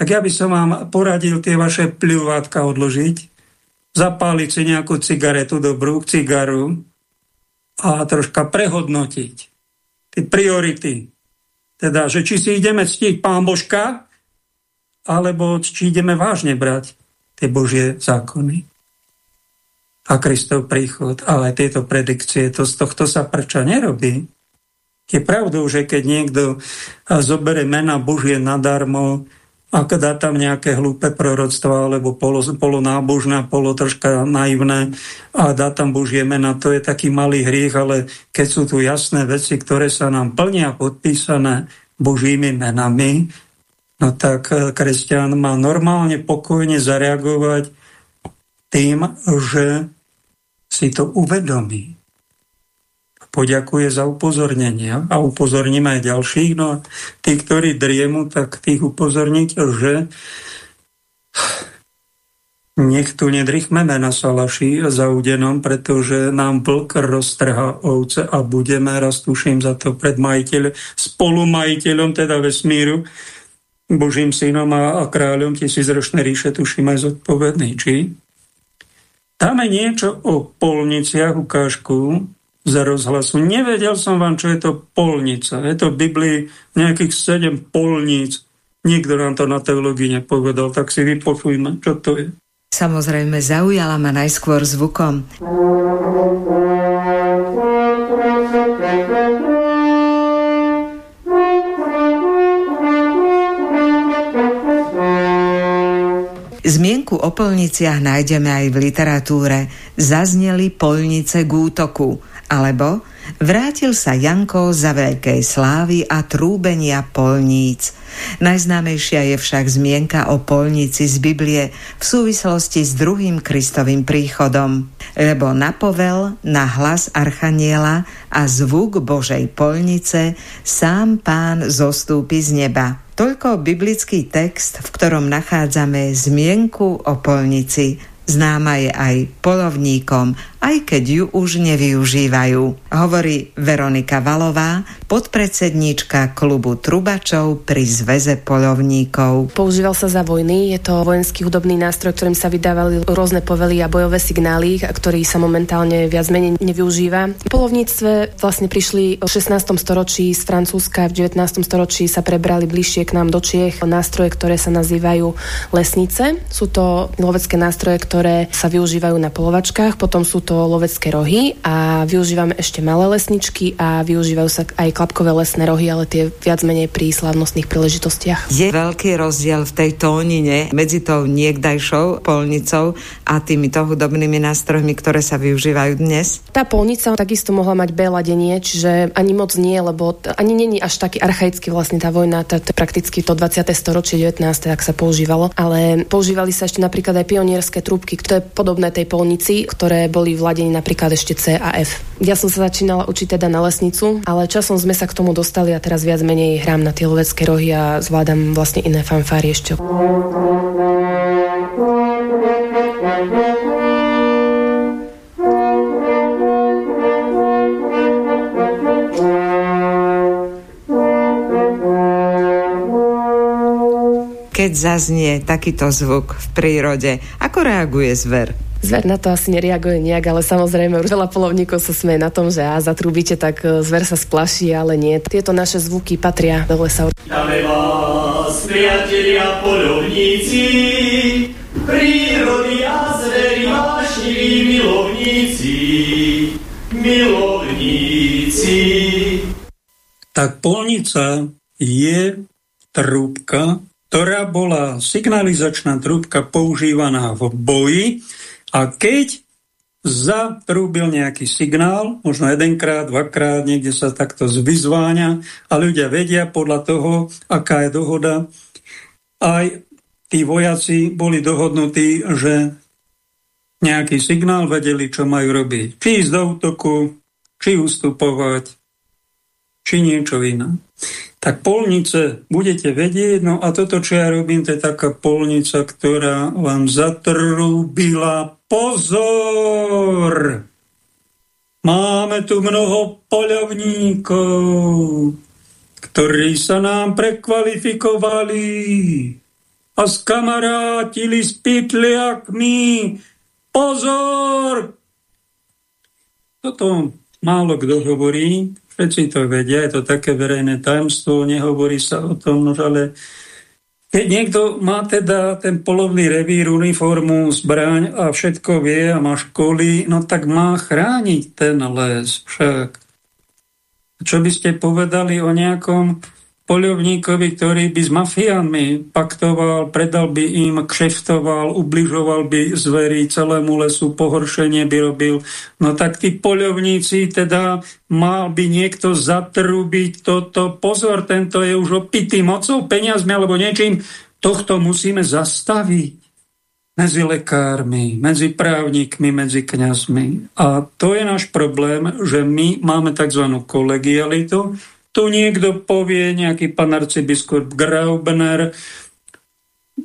Tak ja by som vám poradil tie vaše pľúvatka odložiť, zapáliť si nejakú cigaretu dobrú, cigaru, a troška prehodnotiť tie priority. Teda, že či si ideme ctiť pán Božka, alebo či ideme vážne brať tie Božie zákony a Kristov príchod. Ale tieto predikcie, to z tohto sa prečo nerobí. Je pravdou, že keď niekto zobere mena Božie nadarmo, ak dá tam nejaké hlúpe proroctva alebo polo, polonábožné, polo troška naivné a dá tam Božie mena, to je taký malý hriech, ale keď sú tu jasné veci, ktoré sa nám plnia podpísané Božími menami, no tak eh, kresťan má normálne pokojne zareagovať tým, že si to uvedomí poďakuje za upozornenia a upozorníme aj ďalších. No a tí, ktorí driemu, tak tých upozorniť, že nech tu nedrychmeme na salaši za údenom, pretože nám vlk roztrha ovce a budeme, raz tuším za to pred majiteľ, spolumajiteľom teda vesmíru, Božím synom a, a kráľom tisícročnej ríše, tuším aj zodpovedný. Či? Dáme niečo o polniciach, ukážku, za rozhlasu. Nevedel som vám, čo je to polnica. Je to v Biblii nejakých sedem polníc. Nikto nám to na teológii nepovedal, tak si vypočujme, čo to je. Samozrejme, zaujala ma najskôr zvukom. Zmienku o polniciach nájdeme aj v literatúre. Zazneli polnice k útoku. Alebo vrátil sa Janko za veľkej slávy a trúbenia polníc. Najznámejšia je však zmienka o polnici z Biblie v súvislosti s druhým Kristovým príchodom. Lebo na povel, na hlas Archaniela a zvuk Božej polnice sám pán zostúpi z neba. Toľko biblický text, v ktorom nachádzame zmienku o polnici. Známa je aj polovníkom, aj keď ju už nevyužívajú. Hovorí Veronika Valová, podpredsedníčka klubu Trubačov pri Zveze polovníkov. Používal sa za vojny, je to vojenský hudobný nástroj, ktorým sa vydávali rôzne povely a bojové signály, ktorý sa momentálne viac menej nevyužíva. Polovníctve vlastne prišli v 16. storočí z Francúzska, v 19. storočí sa prebrali bližšie k nám do Čiech nástroje, ktoré sa nazývajú lesnice. Sú to lovecké nástroje, ktoré sa využívajú na polovačkách, potom sú to lovecké rohy a využívame ešte malé lesničky a využívajú sa aj klapkové lesné rohy, ale tie viac menej pri slavnostných príležitostiach. Je veľký rozdiel v tej tónine medzi tou niekdajšou polnicou a týmito hudobnými nástrojmi, ktoré sa využívajú dnes? Tá polnica takisto mohla mať B ladenie, čiže ani moc nie, lebo ani není až taký archaický vlastne tá vojna, to je prakticky to 20. storočie, 19. ak sa používalo, ale používali sa ešte napríklad aj pionierské trúbky, ktoré podobné tej polnici, ktoré boli v ladení napríklad ešte C a F. Ja som sa začínala učiť teda na lesnicu, ale časom sme sa k tomu dostali a teraz viac menej hrám na tie lovecké rohy a zvládam vlastne iné fanfári ešte. Keď zaznie takýto zvuk v prírode, ako reaguje zver? Zver na to asi nereaguje nejak, ale samozrejme už veľa polovníkov sa smeje na tom, že a zatrúbite, tak e, zver sa splaší, ale nie. Tieto naše zvuky patria do lesa. Dáme vás, priatelia polovníci, prírody a zvery vášniví milovníci, milovníci. Tak polnica je trúbka, ktorá bola signalizačná trúbka používaná v boji a keď zatrúbil nejaký signál, možno jedenkrát, dvakrát, niekde sa takto zvyzváňa a ľudia vedia podľa toho, aká je dohoda. Aj tí vojaci boli dohodnutí, že nejaký signál vedeli, čo majú robiť. Či ísť do útoku, či ustupovať, či niečo iné tak polnice budete vedieť, no a toto, čo ja robím, to je taká polnica, ktorá vám zatrúbila pozor! Máme tu mnoho poľovníkov, ktorí sa nám prekvalifikovali a skamarátili s pytliakmi. Pozor! Toto málo kto hovorí, Všetci to vedia, je to také verejné tajomstvo, nehovorí sa o tom, no ale keď niekto má teda ten polovný revír, uniformu, zbraň a všetko vie a má školy, no tak má chrániť ten les však. Čo by ste povedali o nejakom poľovníkovi, ktorý by s mafiánmi paktoval, predal by im, kšeftoval, ubližoval by zverí celému lesu, pohoršenie by robil. No tak tí poľovníci, teda mal by niekto zatrúbiť toto. Pozor, tento je už opitý mocou, peniazmi alebo niečím. Tohto musíme zastaviť medzi lekármi, medzi právnikmi, medzi kňazmi. A to je náš problém, že my máme tzv. kolegialitu, tu niekto povie, nejaký pán arcibiskup Graubner,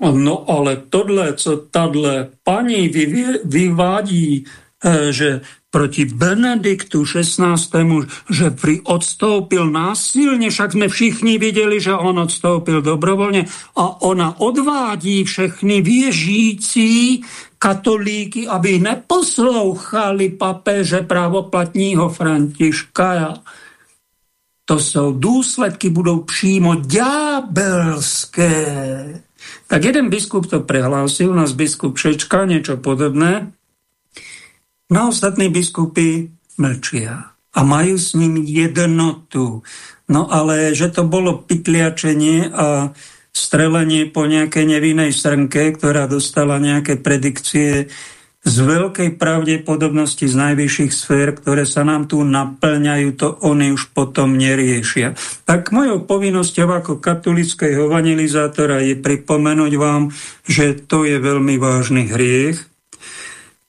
no ale tohle, co tadle paní vyvádí, e, že proti Benediktu XVI, že pri odstoupil násilne, však sme všichni videli, že on odstoupil dobrovoľne a ona odvádí všechny viežící katolíky, aby neposlouchali papeže právoplatního Františka to jsou důsledky, budou přímo ďábelské. Tak jeden biskup to prehlásil, nás biskup Šečka, niečo podobné. No ostatní biskupy mlčia a majú s ním jednotu. No ale že to bolo pytliačenie a strelenie po nejakej nevinnej srnke, ktorá dostala nejaké predikcie z veľkej pravdepodobnosti z najvyšších sfér, ktoré sa nám tu naplňajú, to oni už potom neriešia. Tak mojou povinnosťou ako katolického evangelizátora je pripomenúť vám, že to je veľmi vážny hriech.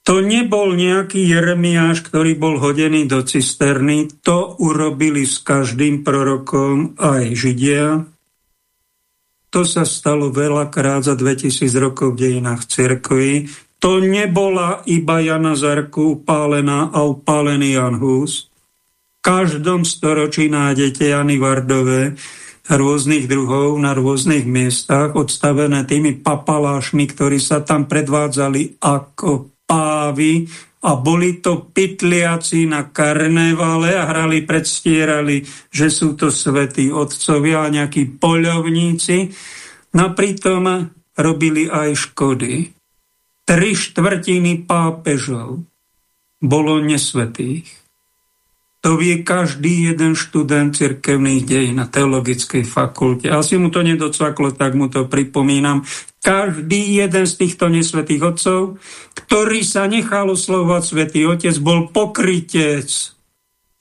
To nebol nejaký Jeremiáš, ktorý bol hodený do cisterny, to urobili s každým prorokom aj Židia. To sa stalo veľakrát za 2000 rokov v dejinách cirkvi. To nebola iba Jana Zarku upálená a upálený Jan Hus. V každom storočí nájdete Jany Vardové rôznych druhov na rôznych miestach, odstavené tými papalášmi, ktorí sa tam predvádzali ako pávy a boli to pytliaci na karnevale a hrali, predstierali, že sú to svätí otcovia a nejakí poľovníci. No pritom robili aj škody. Tri štvrtiny pápežov bolo nesvetých. To vie každý jeden študent cirkevných dej na teologickej fakulte. Asi mu to nedocvaklo, tak mu to pripomínam. Každý jeden z týchto nesvetých otcov, ktorý sa nechal oslovovať svätý Otec, bol pokrytec.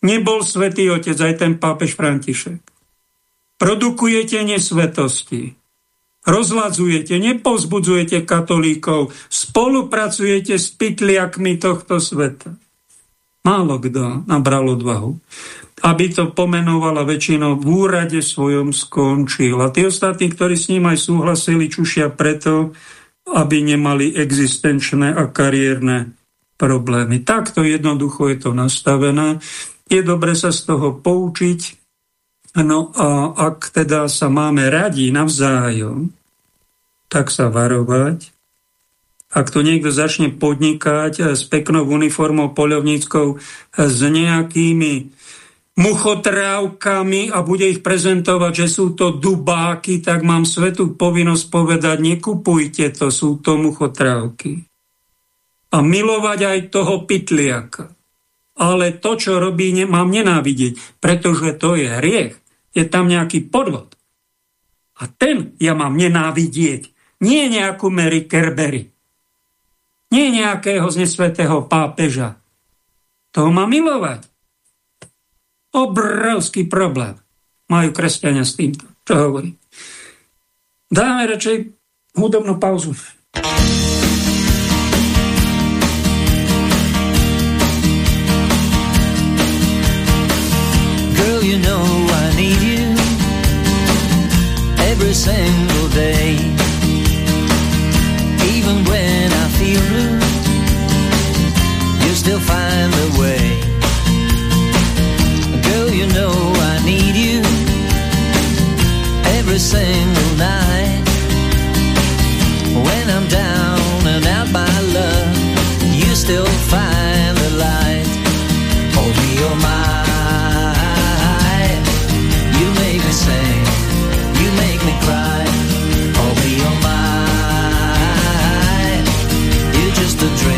Nebol svätý Otec aj ten pápež František. Produkujete nesvetosti. Rozladzujete, nepozbudzujete katolíkov, spolupracujete s pytliakmi tohto sveta. Málo kto nabral odvahu aby to pomenovala väčšinou v úrade svojom skončil. A tí ostatní, ktorí s ním aj súhlasili, čušia preto, aby nemali existenčné a kariérne problémy. Takto jednoducho je to nastavené. Je dobre sa z toho poučiť. No a ak teda sa máme radi navzájom, tak sa varovať. Ak to niekto začne podnikať s peknou uniformou poľovníckou, s nejakými muchotrávkami a bude ich prezentovať, že sú to dubáky, tak mám svetú povinnosť povedať, nekupujte to, sú to muchotrávky. A milovať aj toho pytliaka. Ale to, čo robí, mám nenávidieť, pretože to je hriech. Je tam nejaký podvod. A ten ja mám nenávidieť. Nie nejakú Mary Kerbery. Nie nejakého znesvetého pápeža. Toho má milovať. Obrovský problém majú kresťania s týmto. Čo hovorí? Dáme radšej hudobnú pauzu. Every single day. Even when I feel blue, you still find a way. Girl, you know I need you every single night. When I'm down and out, my love, you still find a dream,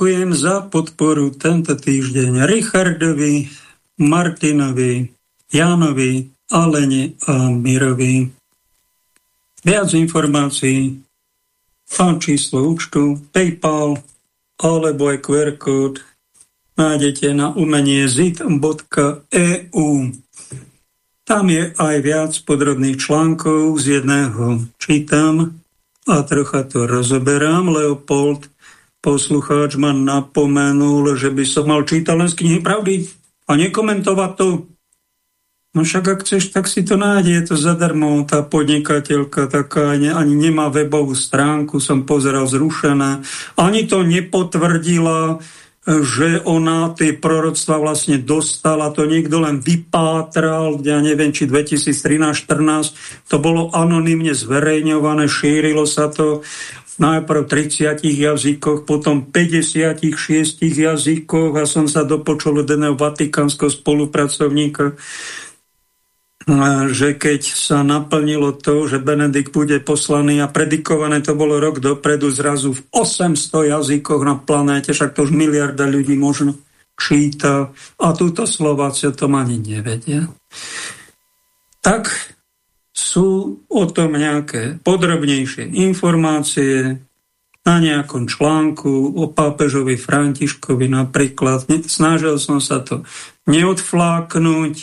ďakujem za podporu tento týždeň Richardovi, Martinovi, Jánovi, Alene a Mirovi. Viac informácií a číslo účtu, PayPal alebo aj QR kód nájdete na umenie zit.eu. Tam je aj viac podrobných článkov z jedného čítam a trocha to rozoberám. Leopold poslucháč ma napomenul, že by som mal čítať len z knihy pravdy a nekomentovať to. No však ak chceš, tak si to nájde, je to zadarmo. Tá podnikateľka taká ani, ani nemá webovú stránku, som pozeral zrušené. Ani to nepotvrdila, že ona tie proroctva vlastne dostala, to niekto len vypátral, ja neviem, či 2013-14, to bolo anonymne zverejňované, šírilo sa to najprv 30 jazykoch, potom 56 jazykoch a som sa dopočul od jedného vatikánskeho spolupracovníka, že keď sa naplnilo to, že Benedikt bude poslaný a predikované to bolo rok dopredu zrazu v 800 jazykoch na planéte, však to už miliarda ľudí možno číta a túto Slováci o tom ani nevedia. Tak sú o tom nejaké podrobnejšie informácie na nejakom článku o pápežovi Františkovi napríklad. Snažil som sa to neodfláknuť,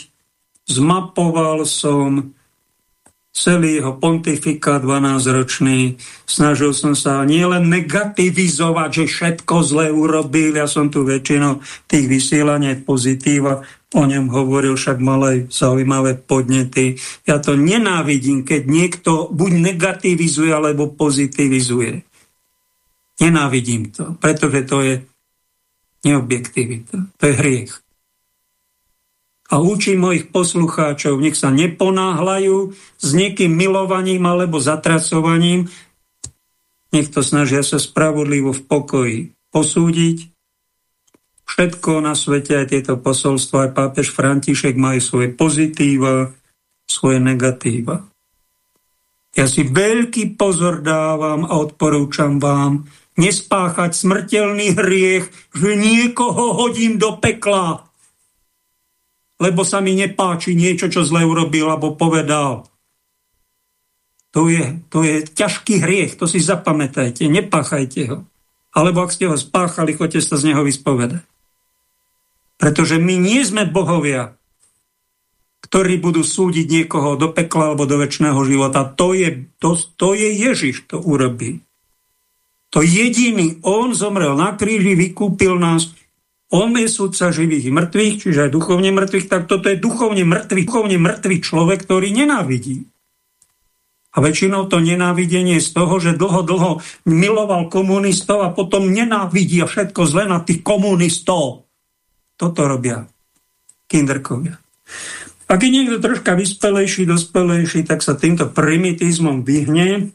zmapoval som celý jeho pontifikát 12-ročný. Snažil som sa nielen negativizovať, že všetko zle urobil, ja som tu väčšinou tých vysielaní pozitíva o ňom hovoril, však mal aj zaujímavé podnety. Ja to nenávidím, keď niekto buď negativizuje, alebo pozitivizuje. Nenávidím to, pretože to je neobjektivita, to je hriech. A učím mojich poslucháčov, nech sa neponáhľajú s niekým milovaním alebo zatracovaním, nech to snažia sa spravodlivo v pokoji posúdiť Všetko na svete, aj tieto posolstva, aj pápež František majú svoje pozitíva, svoje negatíva. Ja si veľký pozor dávam a odporúčam vám nespáchať smrteľný hriech, že niekoho hodím do pekla, lebo sa mi nepáči niečo, čo zle urobil alebo povedal. To je, to je ťažký hriech, to si zapamätajte, nepáchajte ho. Alebo ak ste ho spáchali, choďte sa z neho vyspovedať. Pretože my nie sme bohovia, ktorí budú súdiť niekoho do pekla alebo do väčšného života. To je, to, to je Ježiš, to urobí. To jediný, on zomrel na kríži, vykúpil nás, on je súdca živých i mŕtvych, čiže aj duchovne mŕtvych, tak toto je duchovne mŕtvy, duchovne mŕtvý človek, ktorý nenávidí. A väčšinou to nenávidenie z toho, že dlho, dlho miloval komunistov a potom nenávidí a všetko zle na tých komunistov. Toto robia kinderkovia. Ak je niekto troška vyspelejší, dospelejší, tak sa týmto primitizmom vyhne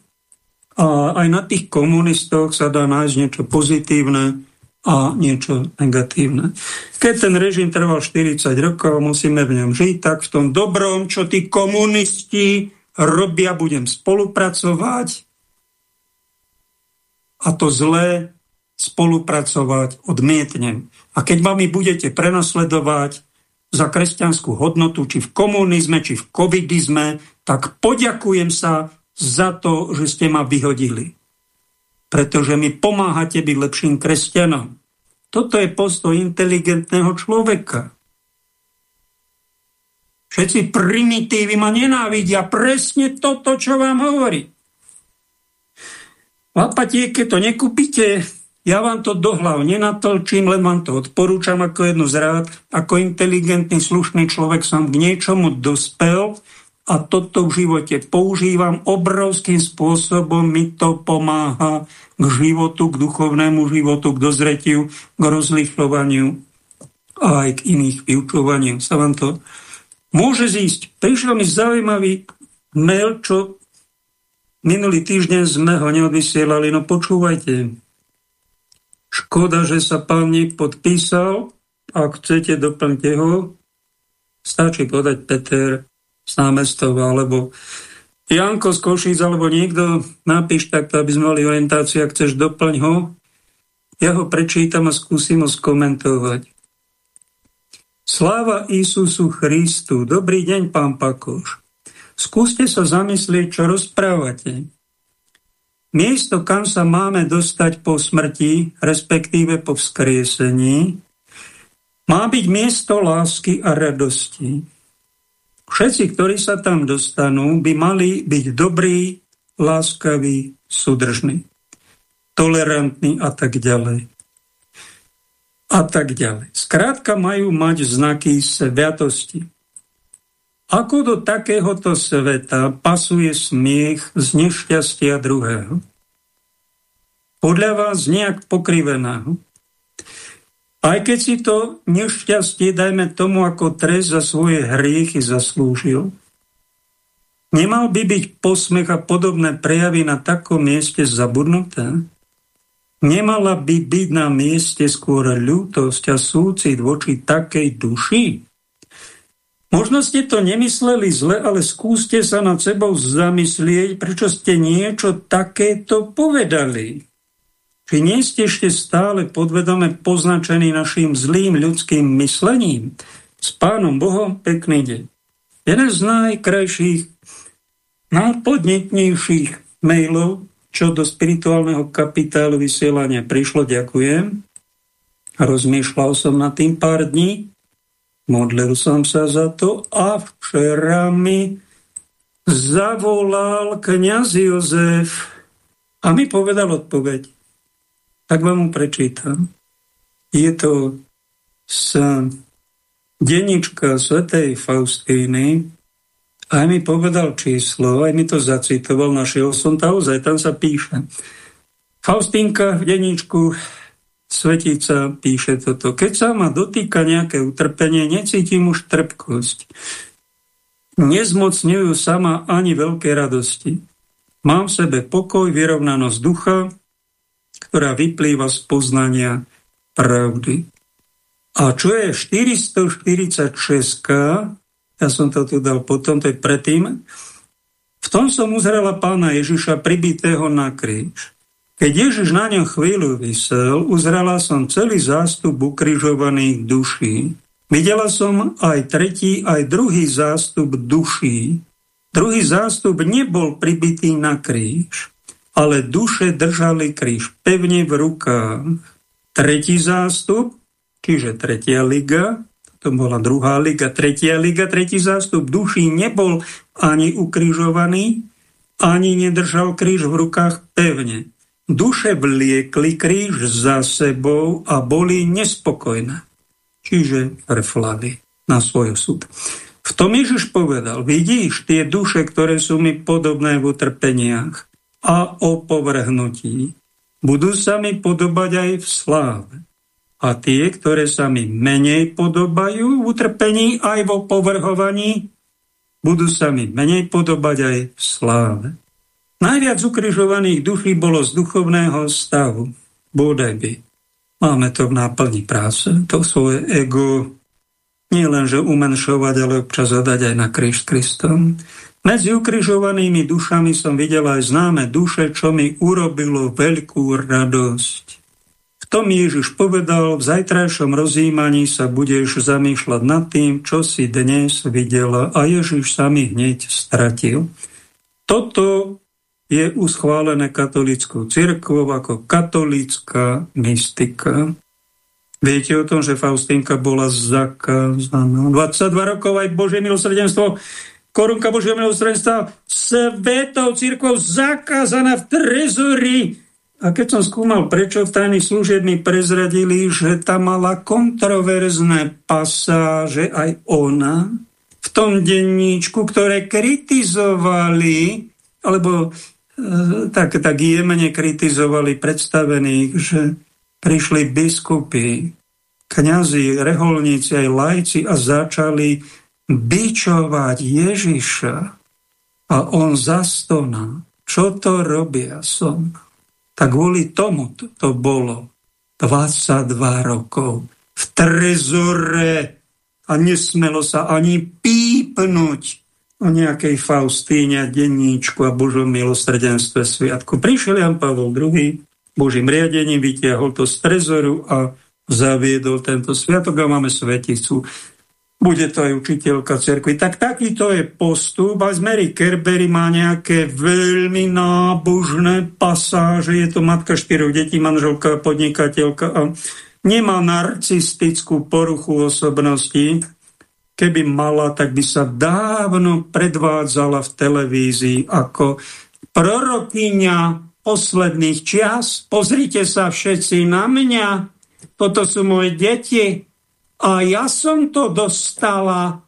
a aj na tých komunistoch sa dá nájsť niečo pozitívne a niečo negatívne. Keď ten režim trval 40 rokov, musíme v ňom žiť, tak v tom dobrom, čo tí komunisti robia, budem spolupracovať a to zlé spolupracovať odmietnem. A keď ma mi budete prenasledovať za kresťanskú hodnotu, či v komunizme, či v covidizme, tak poďakujem sa za to, že ste ma vyhodili. Pretože mi pomáhate byť lepším kresťanom. Toto je postoj inteligentného človeka. Všetci primitívy ma nenávidia. Presne toto, čo vám hovorí. V apatieke to nekúpite, ja vám to do hlav nenatlčím, len vám to odporúčam ako jednu z rád. Ako inteligentný, slušný človek som k niečomu dospel a toto v živote používam obrovským spôsobom. Mi to pomáha k životu, k duchovnému životu, k dozretiu, k rozlišovaniu a aj k iných vyučovaniu. Sa vám to môže zísť. Prišiel mi zaujímavý mail, čo minulý týždeň sme ho neodvysielali. No počúvajte, Škoda, že sa pán Nik podpísal. Ak chcete, doplňte ho. Stačí podať Peter z námestova, alebo Janko z Košic, alebo niekto napíš takto, aby sme mali orientáciu, ak chceš, doplň ho. Ja ho prečítam a skúsim ho skomentovať. Sláva Isusu Christu. Dobrý deň, pán Pakoš. Skúste sa zamyslieť, čo rozprávate. Miesto, kam sa máme dostať po smrti, respektíve po vzkriesení, má byť miesto lásky a radosti. Všetci, ktorí sa tam dostanú, by mali byť dobrí, láskaví, súdržní, tolerantní a tak ďalej. A tak ďalej. Skrátka majú mať znaky sviatosti. Ako do takéhoto sveta pasuje smiech z nešťastia druhého? Podľa vás nejak pokriveného. Aj keď si to nešťastie, dajme tomu ako trest za svoje hriechy zaslúžil, nemal by byť posmech a podobné prejavy na takom mieste zabudnuté? Nemala by byť na mieste skôr ľútosť a súcit voči takej duši? Možno ste to nemysleli zle, ale skúste sa nad sebou zamyslieť, prečo ste niečo takéto povedali. Či nie ste ešte stále podvedome poznačení našim zlým ľudským myslením? S Pánom Bohom pekný deň. Jeden z najkrajších, najpodnetnejších mailov, čo do spirituálneho kapitálu vysielania prišlo, ďakujem. Rozmýšľal som na tým pár dní, modlil som sa za to a včera mi zavolal kniaz Jozef a mi povedal odpoveď tak vám ho prečítam. Je to z denníčka svätej Faustíny aj mi povedal číslo, aj mi to zacitoval, našiel som to ozaj, tam sa píše. Faustínka v denníčku Svetica píše toto. Keď sa ma dotýka nejaké utrpenie, necítim už trpkosť. Nezmocňujú sama ani veľké radosti. Mám v sebe pokoj, vyrovnanosť ducha, ktorá vyplýva z poznania pravdy. A čo je 446, ja som to tu dal potom, to je predtým, v tom som uzrela pána Ježiša pribitého na kríž. Keď Ježiš na ňom chvíľu vysel, uzrela som celý zástup ukrižovaných duší. Videla som aj tretí, aj druhý zástup duší. Druhý zástup nebol pribitý na kríž ale duše držali kríž pevne v rukách. Tretí zástup, čiže tretia liga, to bola druhá liga, tretia liga, tretí zástup duší nebol ani ukrižovaný, ani nedržal kríž v rukách pevne. Duše vliekli kríž za sebou a boli nespokojné. Čiže reflali na svoj súd. V tom Ježiš povedal, vidíš tie duše, ktoré sú mi podobné v utrpeniach a opovrhnutí. Budú sa mi podobať aj v sláve. A tie, ktoré sa mi menej podobajú v utrpení aj vo povrhovaní, budú sa mi menej podobať aj v sláve. Najviac ukrižovaných duší bolo z duchovného stavu. Bodaj Máme to v náplni práce, to svoje ego nie len, že umenšovať, ale občas zadať aj na kríž s Kristom. Medzi ukrižovanými dušami som videl aj známe duše, čo mi urobilo veľkú radosť. V tom Ježiš povedal, v zajtrajšom rozjímaní sa budeš zamýšľať nad tým, čo si dnes videla a Ježiš sa mi hneď stratil. Toto je uschválené katolickou cirkvou ako katolická mystika. Viete o tom, že Faustinka bola zakázaná. 22 rokov aj Božie milosrdenstvo korunka Božieho milostrenstva svetou církvou zakázaná v trezori. A keď som skúmal, prečo v tajných služieb mi prezradili, že tam mala kontroverzné pasáže aj ona v tom denníčku, ktoré kritizovali, alebo tak, tak jemene kritizovali predstavených, že prišli biskupy, kňazi, reholníci, aj lajci a začali bičovať Ježiša a on zastona, čo to robia som. Tak kvôli tomu to, to bolo 22 rokov v trezore a nesmelo sa ani pípnuť o nejakej Faustíne, denníčku a Božom milostredenstve sviatku. Prišiel Jan Pavol II Božím riadením vytiahol to z trezoru a zaviedol tento sviatok a máme sveticu. Bude to aj učiteľka cerkvy. Tak takýto je postup. Aj z Mary Kerbery má nejaké veľmi nábožné pasáže. Je to matka štyroch detí, manželka, podnikateľka a nemá narcistickú poruchu osobnosti. Keby mala, tak by sa dávno predvádzala v televízii ako prorokyňa posledných čias. Pozrite sa všetci na mňa, toto sú moje deti a ja som to dostala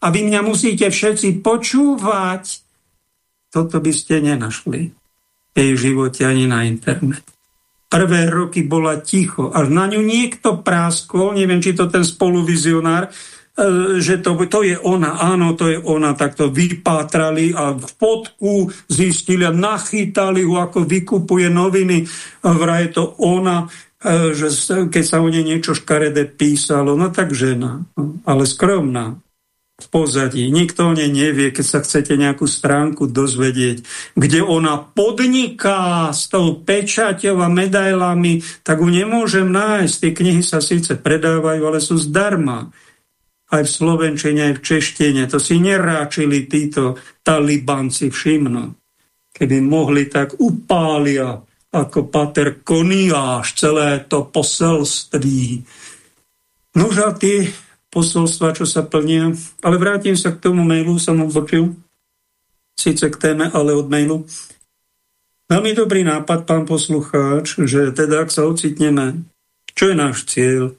a vy mňa musíte všetci počúvať. Toto by ste nenašli v jej živote ani na internet. Prvé roky bola ticho, až na ňu niekto práskol, neviem, či to ten spoluvizionár, že to, to je ona, áno, to je ona, tak to vypátrali a v podku zistili a nachytali ho, ako vykupuje noviny. Vraj je to ona, e, že keď sa o nej niečo škaredé písalo, no tak žena, ale skromná v pozadí. Nikto o nej nevie, keď sa chcete nejakú stránku dozvedieť, kde ona podniká s tou pečaťou a medailami, tak ju nemôžem nájsť. Tie knihy sa síce predávajú, ale sú zdarma aj v Slovenčine, aj v Češtine. To si neráčili títo talibanci všimno. Keby mohli, tak upália ako pater Koniáš celé to poselství. Nož a posolstva, čo sa plnia, ale vrátim sa k tomu mailu, som odbočil, síce k téme, ale od mailu. Veľmi dobrý nápad, pán poslucháč, že teda ak sa ocitneme, čo je náš cieľ,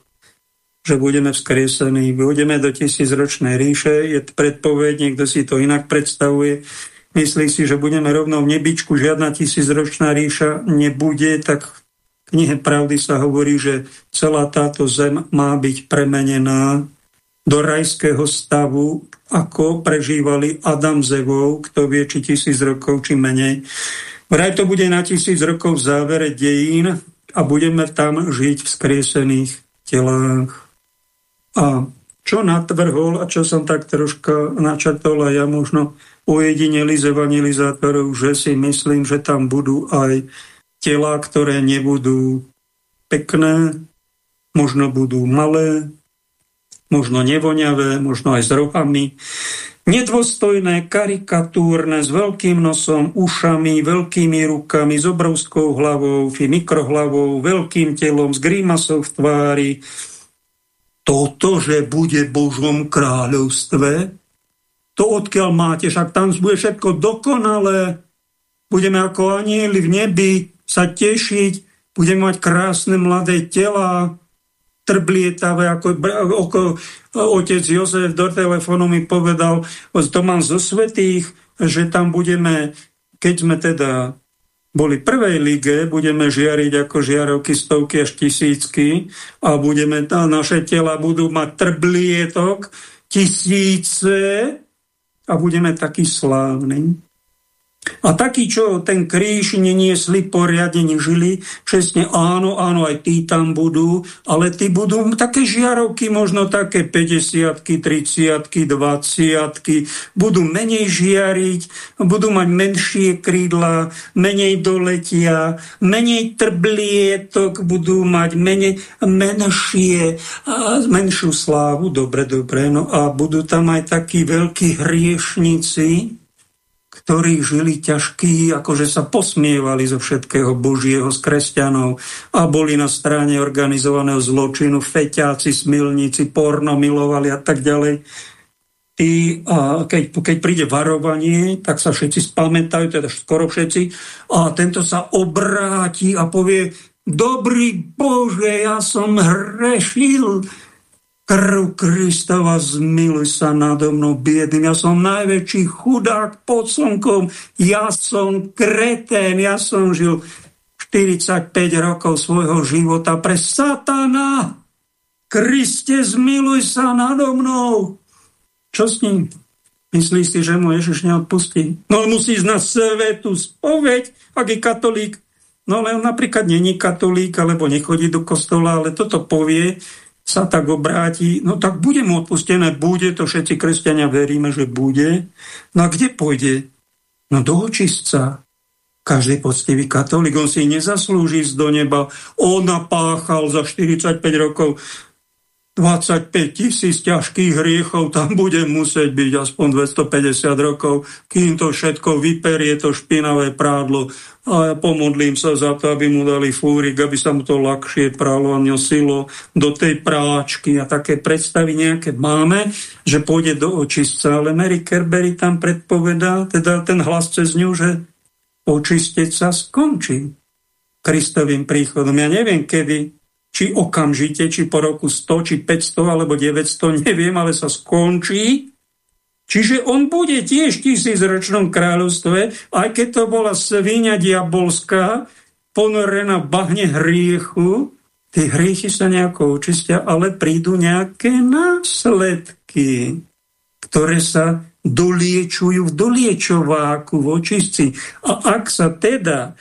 že budeme vzkriesení, budeme do tisícročnej ríše, je predpoveď, niekto si to inak predstavuje, myslí si, že budeme rovnou v nebičku, žiadna tisícročná ríša nebude, tak v knihe Pravdy sa hovorí, že celá táto zem má byť premenená do rajského stavu, ako prežívali Adam s Evou, kto vie, či tisíc rokov, či menej. Vraj to bude na tisíc rokov v závere dejín a budeme tam žiť v skriesených telách. A čo natvrhol a čo som tak troška načrtol a ja možno ujedineli z evangelizátorov, že si myslím, že tam budú aj tela, ktoré nebudú pekné, možno budú malé, možno nevoňavé, možno aj s rohami, nedôstojné, karikatúrne, s veľkým nosom, ušami, veľkými rukami, s obrovskou hlavou, mikrohlavou, veľkým telom, s grímasou v tvári, toto, že bude Božom kráľovstve, to odkiaľ máte, však tam bude všetko dokonalé, budeme ako anieli v nebi sa tešiť, budeme mať krásne mladé tela, trblietavé, ako, ako otec Jozef do telefónu mi povedal, to mám zo svetých, že tam budeme, keď sme teda boli prvej lige, budeme žiariť ako žiarovky stovky až tisícky a budeme, a naše tela budú mať trblietok tisíce a budeme takí slávni. A takí, čo ten kríž neniesli poriadne, nežili, čestne áno, áno, aj tí tam budú, ale tí budú také žiarovky, možno také 50 30 20 budú menej žiariť, budú mať menšie krídla, menej doletia, menej trblietok, budú mať menej, menšie, menšiu slávu, dobre, dobre, no a budú tam aj takí veľkí hriešnici, ktorí žili ťažký, akože sa posmievali zo všetkého Božieho z kresťanov a boli na strane organizovaného zločinu, feťáci, smilníci, porno milovali a tak ďalej. Tí, a keď, keď príde varovanie, tak sa všetci spamätajú, teda skoro všetci, a tento sa obráti a povie, dobrý Bože, ja som hrešil, Krv Kristova, zmiluj sa nado mnou biedným. Ja som najväčší chudák pod slnkom. Ja som kretén. Ja som žil 45 rokov svojho života pre satana. Kriste, zmiluj sa nado mnou. Čo s ním? Myslíš si, že mu Ježiš neodpustí? No musí na svetu spoveď, ak je katolík. No ale on napríklad není katolík, alebo nechodí do kostola, ale toto povie, sa tak obráti, no tak bude mu odpustené, bude, to všetci kresťania veríme, že bude. No a kde pôjde? No do očistca. Každý poctivý katolík, on si nezaslúži do neba. On napáchal za 45 rokov 25 tisíc ťažkých hriechov, tam bude musieť byť aspoň 250 rokov, kým to všetko vyperie, to špinavé prádlo. A ja pomodlím sa za to, aby mu dali fúrik, aby sa mu to ľahšie pralo a nosilo do tej práčky. A také predstavy nejaké máme, že pôjde do očistca. Ale Mary Kerbery tam predpovedá, teda ten hlas cez ňu, že očisteť sa skončí Kristovým príchodom. Ja neviem, kedy či okamžite, či po roku 100, či 500, alebo 900, neviem, ale sa skončí. Čiže on bude tiež v tisícročnom kráľovstve, aj keď to bola svíňa diabolská, ponorená v bahne hriechu, tie hriechy sa nejako očistia, ale prídu nejaké následky, ktoré sa doliečujú v doliečováku, v očistci. A ak sa teda